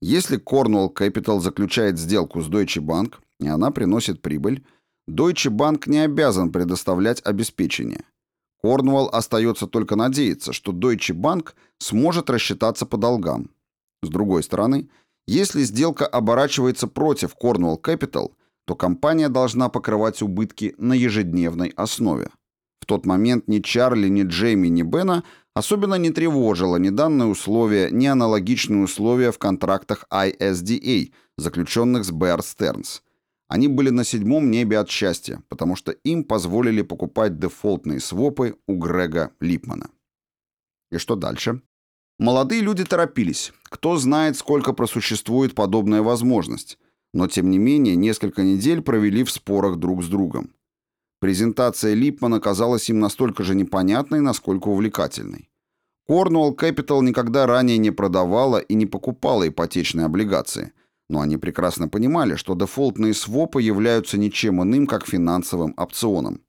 Если Cornell Capital заключает сделку с Deutsche Bank, и она приносит прибыль, Deutsche Bank не обязан предоставлять обеспечение. Cornwall остается только надеяться, что Deutsche Bank сможет рассчитаться по долгам. С другой стороны, если сделка оборачивается против Cornwall Capital, то компания должна покрывать убытки на ежедневной основе. В тот момент ни Чарли, ни Джейми, ни Бена особенно не тревожило ни данное условие, ни аналогичные условия в контрактах ISDA, заключенных с Bear Stearns. Они были на седьмом небе от счастья, потому что им позволили покупать дефолтные свопы у Грега Липмана. И что дальше? Молодые люди торопились. Кто знает, сколько просуществует подобная возможность. Но, тем не менее, несколько недель провели в спорах друг с другом. Презентация Липмана казалась им настолько же непонятной, насколько увлекательной. Cornwall Capital никогда ранее не продавала и не покупала ипотечные облигации, но они прекрасно понимали, что дефолтные свопы являются ничем иным, как финансовым опционом.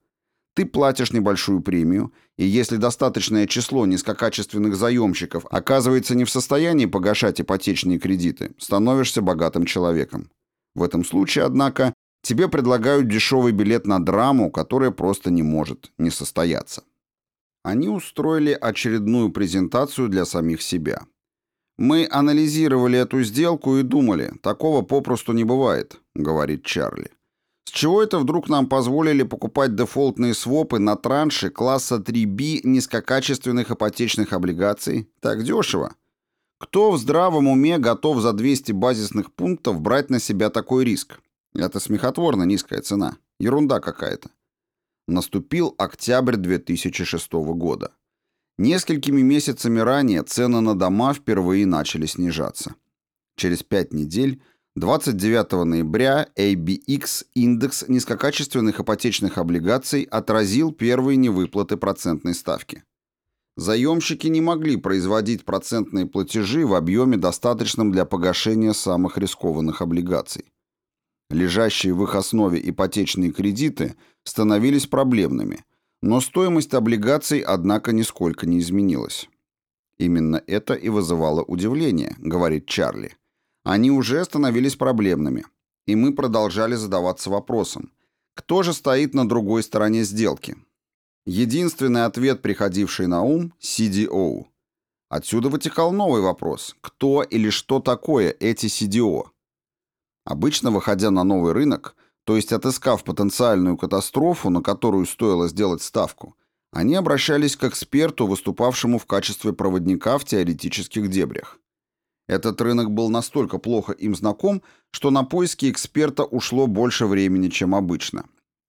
Ты платишь небольшую премию, и если достаточное число низкокачественных заемщиков оказывается не в состоянии погашать ипотечные кредиты, становишься богатым человеком. В этом случае, однако, Тебе предлагают дешевый билет на драму, которая просто не может не состояться. Они устроили очередную презентацию для самих себя. «Мы анализировали эту сделку и думали, такого попросту не бывает», — говорит Чарли. «С чего это вдруг нам позволили покупать дефолтные свопы на транши класса 3B низкокачественных ипотечных облигаций? Так дешево. Кто в здравом уме готов за 200 базисных пунктов брать на себя такой риск? Это смехотворно низкая цена. Ерунда какая-то. Наступил октябрь 2006 года. Несколькими месяцами ранее цены на дома впервые начали снижаться. Через пять недель, 29 ноября, ABX, индекс низкокачественных ипотечных облигаций, отразил первые невыплаты процентной ставки. Заемщики не могли производить процентные платежи в объеме, достаточном для погашения самых рискованных облигаций. Лежащие в их основе ипотечные кредиты становились проблемными, но стоимость облигаций, однако, нисколько не изменилась. Именно это и вызывало удивление, говорит Чарли. Они уже становились проблемными, и мы продолжали задаваться вопросом, кто же стоит на другой стороне сделки? Единственный ответ, приходивший на ум – CDO. Отсюда вытекал новый вопрос – кто или что такое эти CDO? Обычно, выходя на новый рынок, то есть отыскав потенциальную катастрофу, на которую стоило сделать ставку, они обращались к эксперту, выступавшему в качестве проводника в теоретических дебрях. Этот рынок был настолько плохо им знаком, что на поиски эксперта ушло больше времени, чем обычно.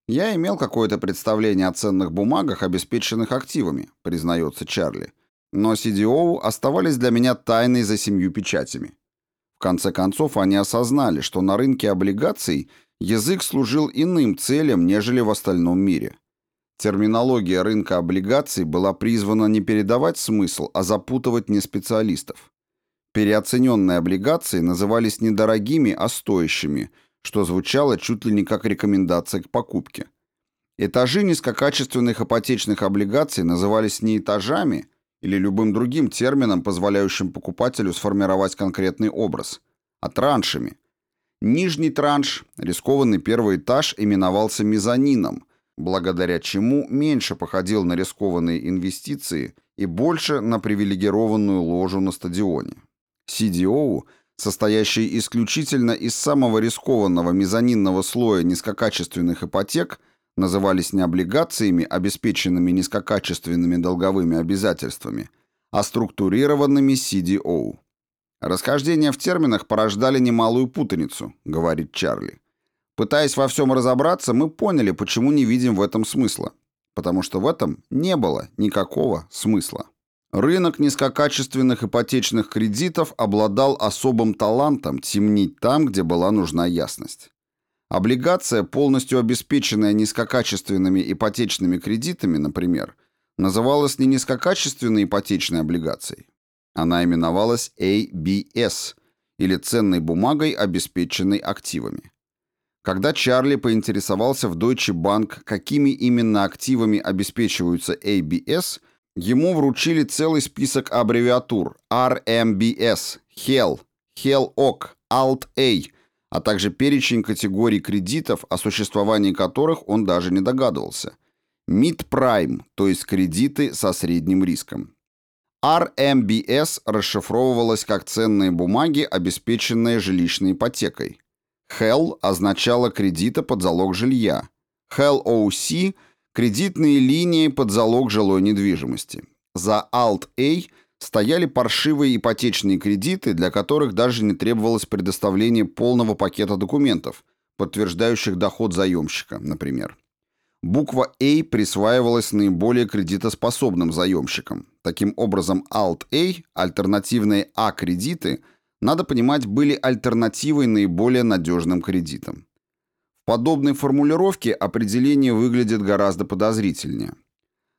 «Я имел какое-то представление о ценных бумагах, обеспеченных активами», признается Чарли. «Но CDO оставались для меня тайной за семью печатями. В конце концов, они осознали, что на рынке облигаций язык служил иным целям, нежели в остальном мире. Терминология рынка облигаций была призвана не передавать смысл, а запутывать неспециалистов. Переоцененные облигации назывались не дорогими, а стоящими, что звучало чуть ли не как рекомендация к покупке. Этажи низкокачественных ипотечных облигаций назывались не этажами – или любым другим термином, позволяющим покупателю сформировать конкретный образ, а траншами. Нижний транш, рискованный первый этаж, именовался мезонином, благодаря чему меньше походил на рискованные инвестиции и больше на привилегированную ложу на стадионе. CDO состоящей исключительно из самого рискованного мезонинного слоя низкокачественных ипотек, назывались не облигациями, обеспеченными низкокачественными долговыми обязательствами, а структурированными CDO. Расхождения в терминах порождали немалую путаницу, говорит Чарли. Пытаясь во всем разобраться, мы поняли, почему не видим в этом смысла. Потому что в этом не было никакого смысла. Рынок низкокачественных ипотечных кредитов обладал особым талантом темнить там, где была нужна ясность. Облигация, полностью обеспеченная низкокачественными ипотечными кредитами, например, называлась не низкокачественной ипотечной облигацией. Она именовалась ABS, или ценной бумагой, обеспеченной активами. Когда Чарли поинтересовался в Deutsche Bank, какими именно активами обеспечиваются ABS, ему вручили целый список аббревиатур RMBS, HEL, HELOC, ALT-A, а также перечень категорий кредитов, о существовании которых он даже не догадывался. Mid-Prime, то есть кредиты со средним риском. RMBS расшифровывалось как ценные бумаги, обеспеченные жилищной ипотекой. HEL означало кредиты под залог жилья. HEL-OC – кредитные линии под залог жилой недвижимости. За Alt-A стояли паршивые ипотечные кредиты, для которых даже не требовалось предоставление полного пакета документов, подтверждающих доход заемщика, например. Буква A присваивалась наиболее кредитоспособным заемщикам. Таким образом, Alt-A, альтернативные А-кредиты, надо понимать, были альтернативой наиболее надежным кредитам. В подобной формулировке определение выглядит гораздо подозрительнее.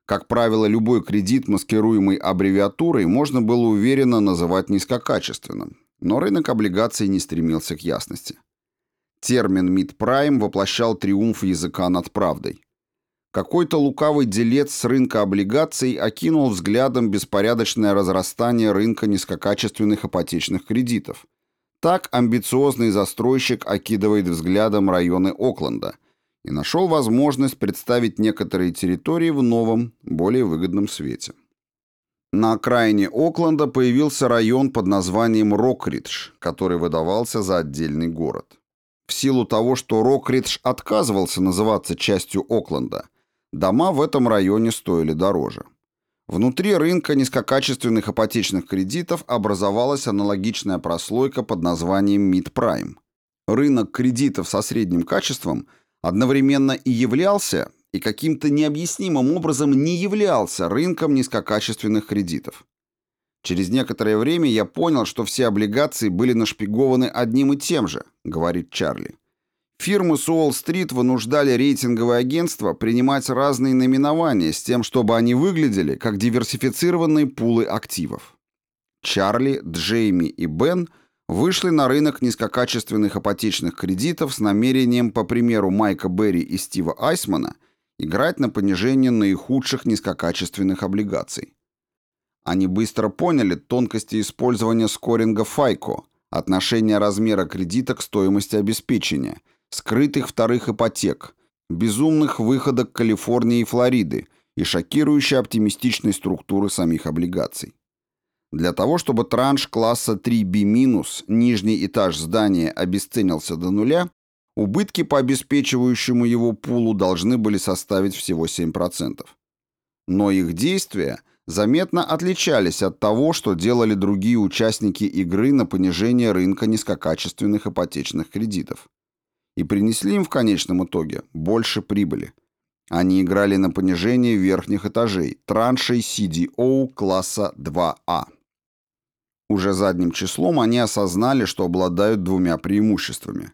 Как правило, любой кредит, маскируемый аббревиатурой, можно было уверенно называть низкокачественным, но рынок облигаций не стремился к ясности. Термин «мид-прайм» воплощал триумф языка над правдой. Какой-то лукавый делец с рынка облигаций окинул взглядом беспорядочное разрастание рынка низкокачественных ипотечных кредитов. Так амбициозный застройщик окидывает взглядом районы Окленда и нашел возможность представить некоторые территории в новом, более выгодном свете. На окраине Окленда появился район под названием Рокридж, который выдавался за отдельный город. В силу того, что Рокридж отказывался называться частью Окленда – Дома в этом районе стоили дороже. Внутри рынка низкокачественных ипотечных кредитов образовалась аналогичная прослойка под названием Mid Prime. Рынок кредитов со средним качеством одновременно и являлся, и каким-то необъяснимым образом не являлся рынком низкокачественных кредитов. Через некоторое время я понял, что все облигации были нашпигованы одним и тем же, говорит Чарли. Фирмы с Уолл-стрит вынуждали рейтинговые агентства принимать разные наименования с тем, чтобы они выглядели как диверсифицированные пулы активов. Чарли, Джейми и Бен вышли на рынок низкокачественных ипотечных кредитов с намерением, по примеру Майка Берри и Стива Айсмана, играть на понижение наихудших низкокачественных облигаций. Они быстро поняли тонкости использования скоринга FICO, отношения размера кредита к стоимости обеспечения – скрытых вторых ипотек, безумных выходок Калифорнии и Флориды и шокирующей оптимистичной структуры самих облигаций. Для того, чтобы транш класса 3B-, нижний этаж здания обесценился до нуля, убытки по обеспечивающему его пулу должны были составить всего 7%. Но их действия заметно отличались от того, что делали другие участники игры на понижение рынка низкокачественных ипотечных кредитов и принесли им в конечном итоге больше прибыли. Они играли на понижение верхних этажей, траншей CDO класса 2А. Уже задним числом они осознали, что обладают двумя преимуществами.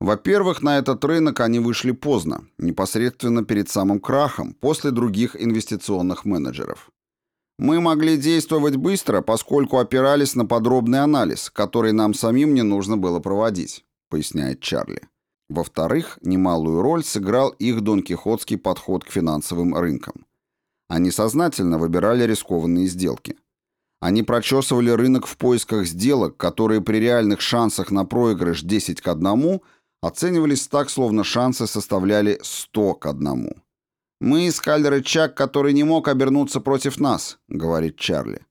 Во-первых, на этот рынок они вышли поздно, непосредственно перед самым крахом, после других инвестиционных менеджеров. Мы могли действовать быстро, поскольку опирались на подробный анализ, который нам самим не нужно было проводить, поясняет Чарли. Во-вторых, немалую роль сыграл их донкихотский подход к финансовым рынкам. Они сознательно выбирали рискованные сделки. Они прочесывали рынок в поисках сделок, которые при реальных шансах на проигрыш 10 к 1 оценивались так, словно шансы составляли 100 к 1. «Мы искали рычаг, который не мог обернуться против нас», — говорит Чарли.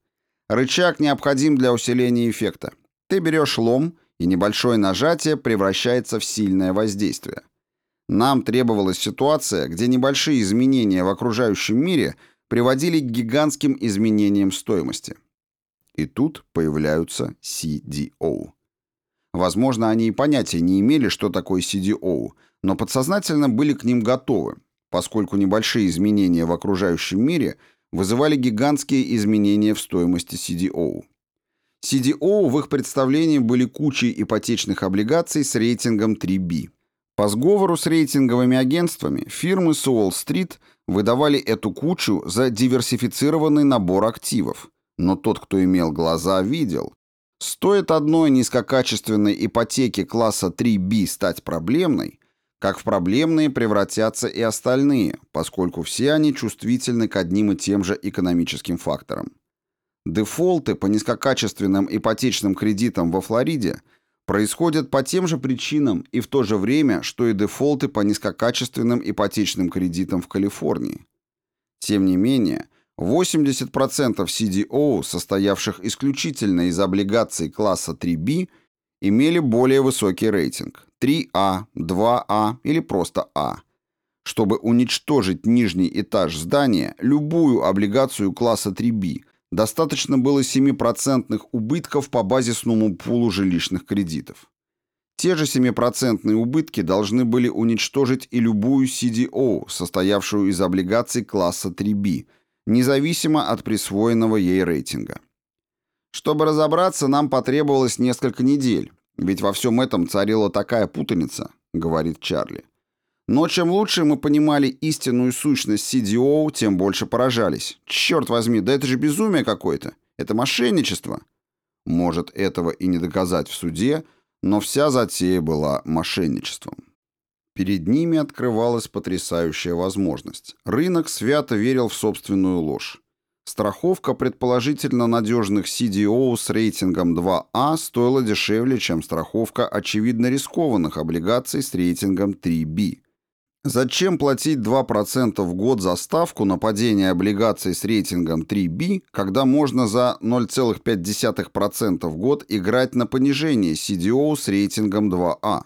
«Рычаг необходим для усиления эффекта. Ты берешь лом, и небольшое нажатие превращается в сильное воздействие. Нам требовалась ситуация, где небольшие изменения в окружающем мире приводили к гигантским изменениям стоимости. И тут появляются CDO. Возможно, они и понятия не имели, что такое CDO, но подсознательно были к ним готовы, поскольку небольшие изменения в окружающем мире вызывали гигантские изменения в стоимости CDO. CDO в их представлении были кучей ипотечных облигаций с рейтингом 3B. По сговору с рейтинговыми агентствами фирмы с Уолл-стрит выдавали эту кучу за диверсифицированный набор активов. Но тот, кто имел глаза, видел. Стоит одной низкокачественной ипотеки класса 3B стать проблемной, как в проблемные превратятся и остальные, поскольку все они чувствительны к одним и тем же экономическим факторам. Дефолты по низкокачественным ипотечным кредитам во Флориде происходят по тем же причинам и в то же время, что и дефолты по низкокачественным ипотечным кредитам в Калифорнии. Тем не менее, 80% CDO, состоявших исключительно из облигаций класса 3B, имели более высокий рейтинг – 3А, 2А или просто А. Чтобы уничтожить нижний этаж здания, любую облигацию класса 3B – достаточно было 7% убытков по базисному пулу жилищных кредитов. Те же 7% убытки должны были уничтожить и любую CDO, состоявшую из облигаций класса 3B, независимо от присвоенного ей рейтинга. Чтобы разобраться, нам потребовалось несколько недель, ведь во всем этом царила такая путаница, говорит Чарли. Но чем лучше мы понимали истинную сущность CDO, тем больше поражались. Черт возьми, да это же безумие какое-то. Это мошенничество. Может, этого и не доказать в суде, но вся затея была мошенничеством. Перед ними открывалась потрясающая возможность. Рынок свято верил в собственную ложь. Страховка предположительно надежных CDO с рейтингом 2А стоила дешевле, чем страховка очевидно рискованных облигаций с рейтингом 3B. Зачем платить 2% в год за ставку на падение облигаций с рейтингом 3B, когда можно за 0,5% в год играть на понижение CDO с рейтингом 2А?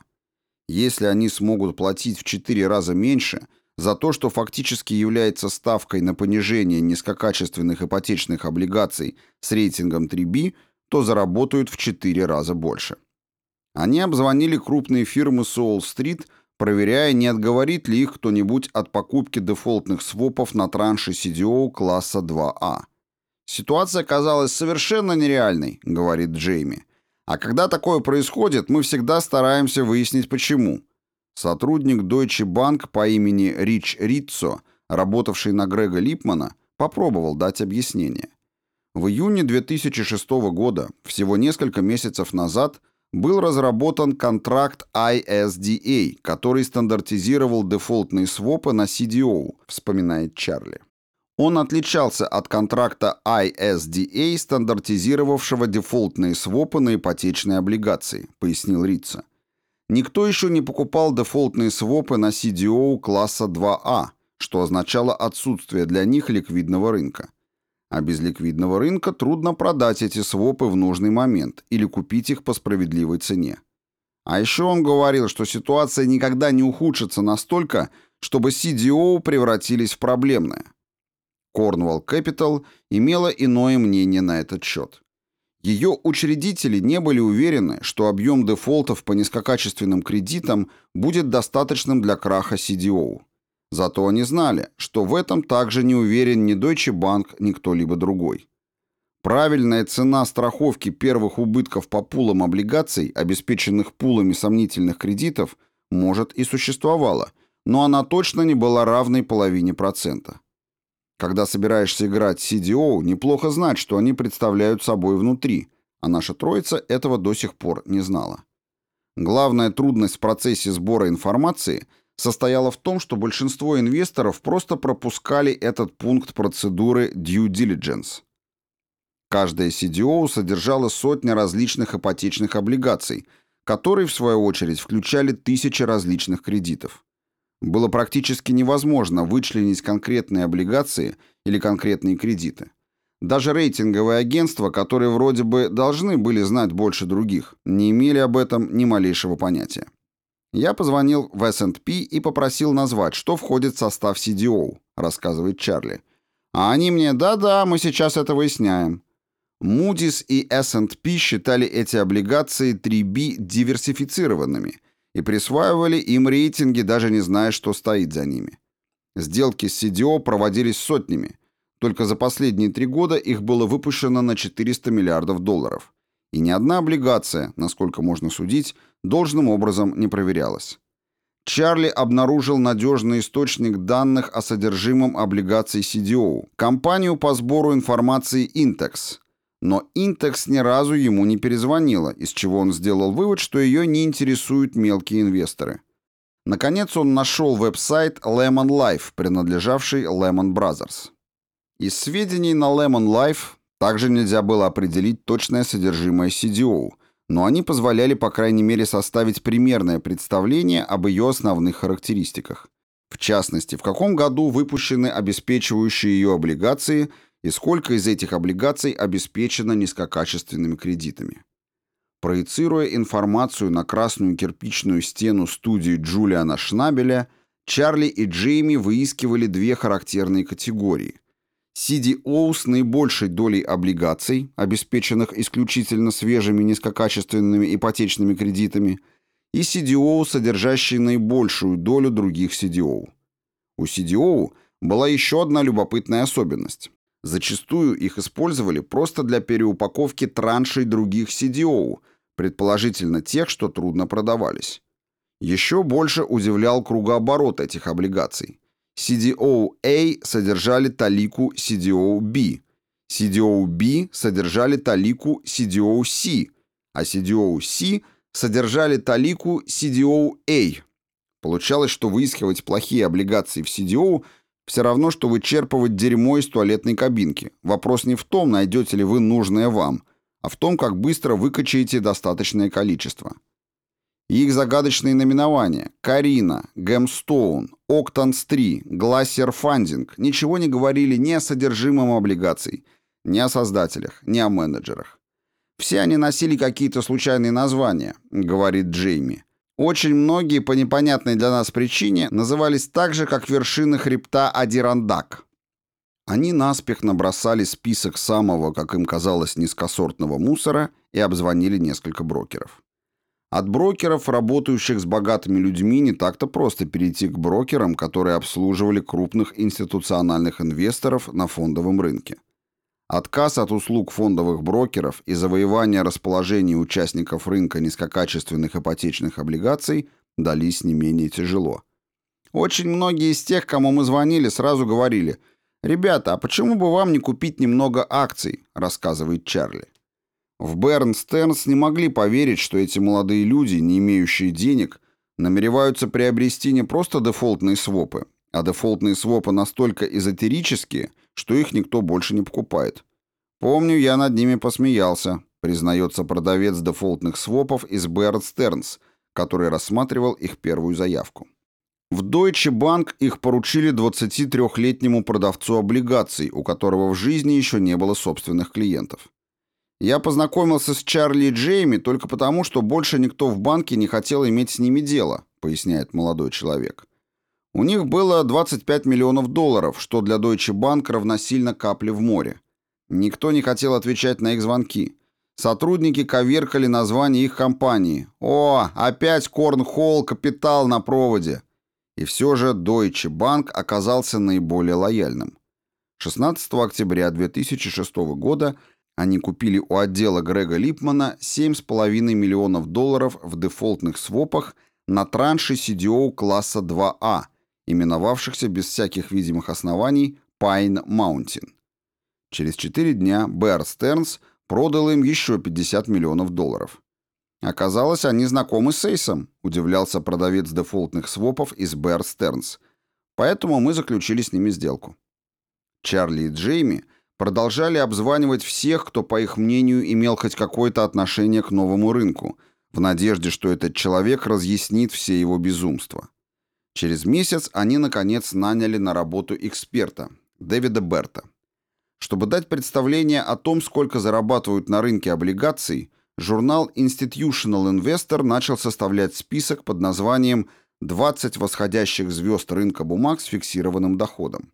Если они смогут платить в 4 раза меньше за то, что фактически является ставкой на понижение низкокачественных ипотечных облигаций с рейтингом 3B, то заработают в 4 раза больше. Они обзвонили крупные фирмы с Уолл-стрит – проверяя, не отговорит ли их кто-нибудь от покупки дефолтных свопов на транше CDO класса 2А. «Ситуация казалась совершенно нереальной», — говорит Джейми. «А когда такое происходит, мы всегда стараемся выяснить, почему». Сотрудник Deutsche Bank по имени Рич Ритцо, работавший на Грега Липмана, попробовал дать объяснение. В июне 2006 года, всего несколько месяцев назад, был разработан контракт ISDA, который стандартизировал дефолтные свопы на CDO, вспоминает Чарли. Он отличался от контракта ISDA, стандартизировавшего дефолтные свопы на ипотечные облигации, пояснил Рица. Никто еще не покупал дефолтные свопы на CDO класса 2А, что означало отсутствие для них ликвидного рынка. А без ликвидного рынка трудно продать эти свопы в нужный момент или купить их по справедливой цене. А еще он говорил, что ситуация никогда не ухудшится настолько, чтобы CDO превратились в проблемное. Cornwall Capital имела иное мнение на этот счет. Ее учредители не были уверены, что объем дефолтов по низкокачественным кредитам будет достаточным для краха CDO. Зато они знали, что в этом также не уверен ни Deutsche Bank, ни кто-либо другой. Правильная цена страховки первых убытков по пулам облигаций, обеспеченных пулами сомнительных кредитов, может и существовала, но она точно не была равной половине процента. Когда собираешься играть CDO, неплохо знать, что они представляют собой внутри, а наша троица этого до сих пор не знала. Главная трудность в процессе сбора информации – состояла в том, что большинство инвесторов просто пропускали этот пункт процедуры due diligence. Каждая CDO содержала сотни различных ипотечных облигаций, которые, в свою очередь, включали тысячи различных кредитов. Было практически невозможно вычленить конкретные облигации или конкретные кредиты. Даже рейтинговые агентства, которые вроде бы должны были знать больше других, не имели об этом ни малейшего понятия. Я позвонил в S&P и попросил назвать, что входит в состав CDO, рассказывает Чарли. А они мне, да-да, мы сейчас это выясняем. Moody's и S&P считали эти облигации 3B диверсифицированными и присваивали им рейтинги, даже не зная, что стоит за ними. Сделки с CDO проводились сотнями. Только за последние три года их было выпущено на 400 миллиардов долларов. И ни одна облигация, насколько можно судить, должным образом не проверялась. Чарли обнаружил надежный источник данных о содержимом облигаций CDO, компанию по сбору информации Intex. Но Intex ни разу ему не перезвонила, из чего он сделал вывод, что ее не интересуют мелкие инвесторы. Наконец он нашел веб-сайт Lemon Life, принадлежавший Lemon Brothers. Из сведений на Lemon Life также нельзя было определить точное содержимое CDO, но они позволяли, по крайней мере, составить примерное представление об ее основных характеристиках. В частности, в каком году выпущены обеспечивающие ее облигации и сколько из этих облигаций обеспечено низкокачественными кредитами. Проецируя информацию на красную кирпичную стену студии Джулиана Шнабеля, Чарли и Джейми выискивали две характерные категории – CDO с наибольшей долей облигаций, обеспеченных исключительно свежими низкокачественными ипотечными кредитами, и CDO, содержащие наибольшую долю других CDO. У CDO была еще одна любопытная особенность. Зачастую их использовали просто для переупаковки траншей других CDO, предположительно тех, что трудно продавались. Еще больше удивлял кругооборот этих облигаций. CDO-A содержали талику CDO-B, CDO-B содержали талику CDO-C, а CDO-C содержали талику CDO-A. Получалось, что выискивать плохие облигации в CDO все равно, что вычерпывать дерьмо из туалетной кабинки. Вопрос не в том, найдете ли вы нужное вам, а в том, как быстро выкачаете достаточное количество. Их загадочные наименования – Карина, Гемстоун, Октанс-3, Глассер Фандинг – ничего не говорили ни о содержимом облигаций, ни о создателях, ни о менеджерах. Все они носили какие-то случайные названия, говорит Джейми. Очень многие по непонятной для нас причине назывались так же, как вершины хребта Адирандак. Они наспех набросали список самого, как им казалось, низкосортного мусора и обзвонили несколько брокеров. От брокеров, работающих с богатыми людьми, не так-то просто перейти к брокерам, которые обслуживали крупных институциональных инвесторов на фондовом рынке. Отказ от услуг фондовых брокеров и завоевание расположения участников рынка низкокачественных ипотечных облигаций дались не менее тяжело. Очень многие из тех, кому мы звонили, сразу говорили «Ребята, а почему бы вам не купить немного акций?» – рассказывает Чарли. В Берн Стернс не могли поверить, что эти молодые люди, не имеющие денег, намереваются приобрести не просто дефолтные свопы, а дефолтные свопы настолько эзотерические, что их никто больше не покупает. Помню, я над ними посмеялся, признается продавец дефолтных свопов из Берн Стернс, который рассматривал их первую заявку. В Deutsche Bank их поручили 23-летнему продавцу облигаций, у которого в жизни еще не было собственных клиентов. Я познакомился с Чарли и Джейми только потому, что больше никто в банке не хотел иметь с ними дело, поясняет молодой человек. У них было 25 миллионов долларов, что для Deutsche Bank равносильно капле в море. Никто не хотел отвечать на их звонки. Сотрудники коверкали название их компании. «О, опять Корнхолл Капитал на проводе!» И все же Deutsche Bank оказался наиболее лояльным. 16 октября 2006 года они купили у отдела Грега Липмана 7,5 миллионов долларов в дефолтных свопах на транши CDO класса 2А, именовавшихся без всяких видимых оснований Pine Mountain. Через 4 дня Bear Stearns продал им еще 50 миллионов долларов. Оказалось, они знакомы с Эйсом, удивлялся продавец дефолтных свопов из Bear Stearns. Поэтому мы заключили с ними сделку. Чарли и Джейми – продолжали обзванивать всех, кто, по их мнению, имел хоть какое-то отношение к новому рынку, в надежде, что этот человек разъяснит все его безумства. Через месяц они, наконец, наняли на работу эксперта, Дэвида Берта. Чтобы дать представление о том, сколько зарабатывают на рынке облигаций, журнал Institutional Investor начал составлять список под названием «20 восходящих звезд рынка бумаг с фиксированным доходом».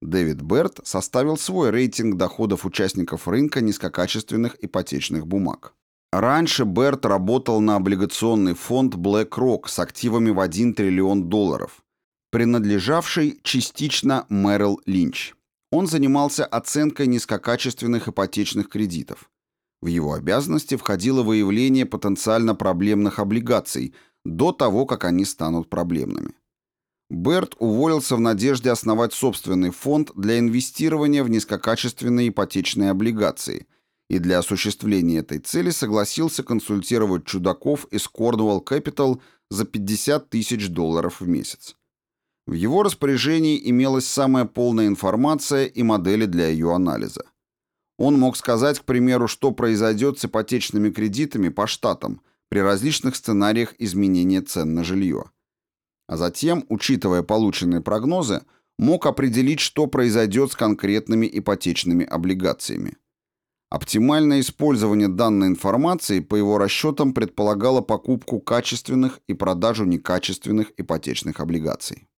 Дэвид Берт составил свой рейтинг доходов участников рынка низкокачественных ипотечных бумаг. Раньше Берт работал на облигационный фонд BlackRock с активами в 1 триллион долларов, принадлежавший частично Merrill Lynch. Он занимался оценкой низкокачественных ипотечных кредитов. В его обязанности входило выявление потенциально проблемных облигаций до того, как они станут проблемными. Берт уволился в надежде основать собственный фонд для инвестирования в низкокачественные ипотечные облигации и для осуществления этой цели согласился консультировать чудаков из Cornwall Capital за 50 тысяч долларов в месяц. В его распоряжении имелась самая полная информация и модели для ее анализа. Он мог сказать, к примеру, что произойдет с ипотечными кредитами по штатам при различных сценариях изменения цен на жилье. А затем, учитывая полученные прогнозы, мог определить, что произойдет с конкретными ипотечными облигациями. Оптимальное использование данной информации, по его расчетам, предполагало покупку качественных и продажу некачественных ипотечных облигаций.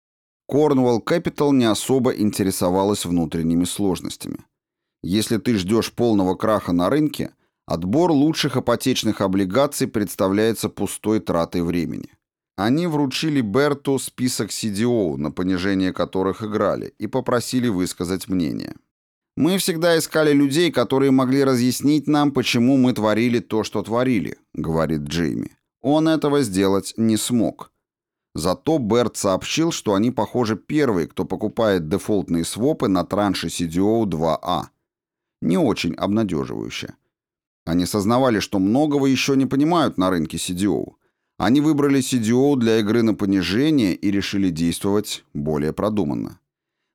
Cornwall Capital не особо интересовалась внутренними сложностями. Если ты ждешь полного краха на рынке, отбор лучших ипотечных облигаций представляется пустой тратой времени. Они вручили Берту список CDO, на понижение которых играли, и попросили высказать мнение. «Мы всегда искали людей, которые могли разъяснить нам, почему мы творили то, что творили», — говорит Джейми. Он этого сделать не смог. Зато Берт сообщил, что они, похоже, первые, кто покупает дефолтные свопы на транше CDO 2А. Не очень обнадеживающе. Они сознавали, что многого еще не понимают на рынке CDO. Они выбрали CDO для игры на понижение и решили действовать более продуманно.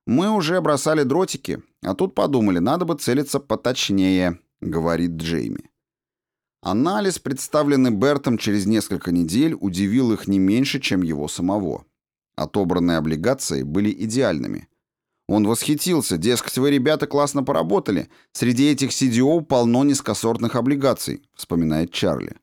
«Мы уже бросали дротики, а тут подумали, надо бы целиться поточнее», — говорит Джейми. Анализ, представленный Бертом через несколько недель, удивил их не меньше, чем его самого. Отобранные облигации были идеальными. Он восхитился, дескать, вы, ребята, классно поработали. Среди этих CDO полно низкосортных облигаций, вспоминает Чарли.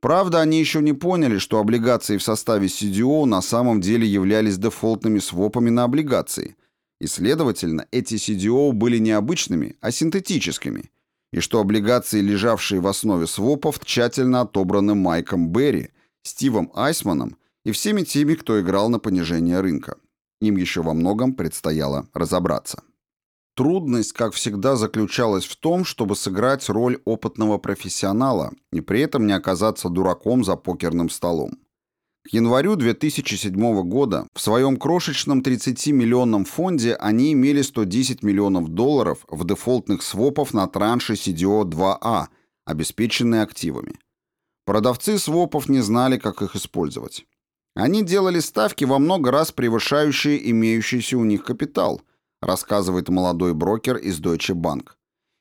Правда, они еще не поняли, что облигации в составе CDO на самом деле являлись дефолтными свопами на облигации. И, следовательно, эти CDO были не обычными, а синтетическими. И что облигации, лежавшие в основе свопов, тщательно отобраны Майком Берри, Стивом Айсманом и всеми теми, кто играл на понижение рынка. Им еще во многом предстояло разобраться. Трудность, как всегда, заключалась в том, чтобы сыграть роль опытного профессионала и при этом не оказаться дураком за покерным столом. К январю 2007 года в своем крошечном 30-миллионном фонде они имели 110 миллионов долларов в дефолтных свопов на транше CDO-2A, обеспеченные активами. Продавцы свопов не знали, как их использовать. Они делали ставки во много раз превышающие имеющийся у них капитал – рассказывает молодой брокер из Deutsche Bank.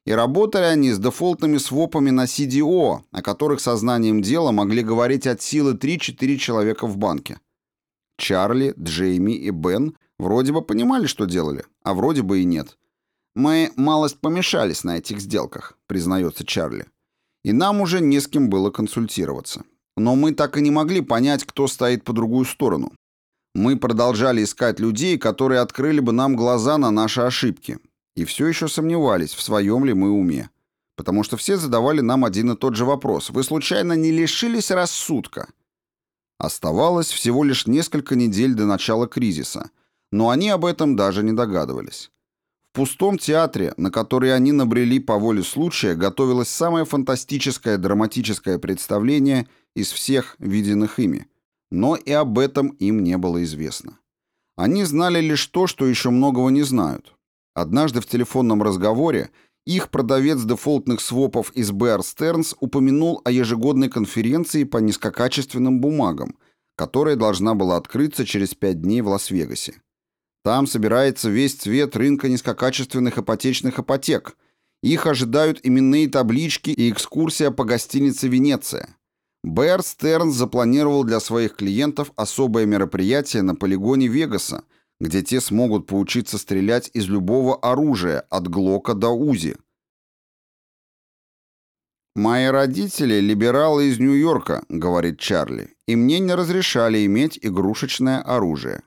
И работали они с дефолтными свопами на CDO, о которых сознанием дела могли говорить от силы 3-4 человека в банке. Чарли, Джейми и Бен вроде бы понимали, что делали, а вроде бы и нет. «Мы малость помешались на этих сделках», — признается Чарли. «И нам уже не с кем было консультироваться. Но мы так и не могли понять, кто стоит по другую сторону. Мы продолжали искать людей, которые открыли бы нам глаза на наши ошибки. И все еще сомневались, в своем ли мы уме. Потому что все задавали нам один и тот же вопрос. Вы случайно не лишились рассудка? Оставалось всего лишь несколько недель до начала кризиса, но они об этом даже не догадывались. В пустом театре, на который они набрели по воле случая, готовилось самое фантастическое драматическое представление из всех виденных ими – но и об этом им не было известно. Они знали лишь то, что еще многого не знают. Однажды в телефонном разговоре их продавец дефолтных свопов из Bear Stearns упомянул о ежегодной конференции по низкокачественным бумагам, которая должна была открыться через пять дней в Лас-Вегасе. Там собирается весь цвет рынка низкокачественных ипотечных ипотек. Их ожидают именные таблички и экскурсия по гостинице «Венеция». Бэр Стернс запланировал для своих клиентов особое мероприятие на полигоне Вегаса, где те смогут поучиться стрелять из любого оружия, от Глока до Узи. «Мои родители — либералы из Нью-Йорка», — говорит Чарли, «и мне не разрешали иметь игрушечное оружие».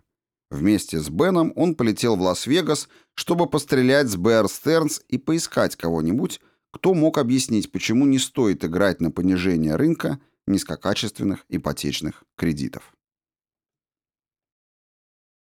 Вместе с Беном он полетел в Лас-Вегас, чтобы пострелять с Бэр Стернс и поискать кого-нибудь, кто мог объяснить, почему не стоит играть на понижение рынка низкокачественных ипотечных кредитов.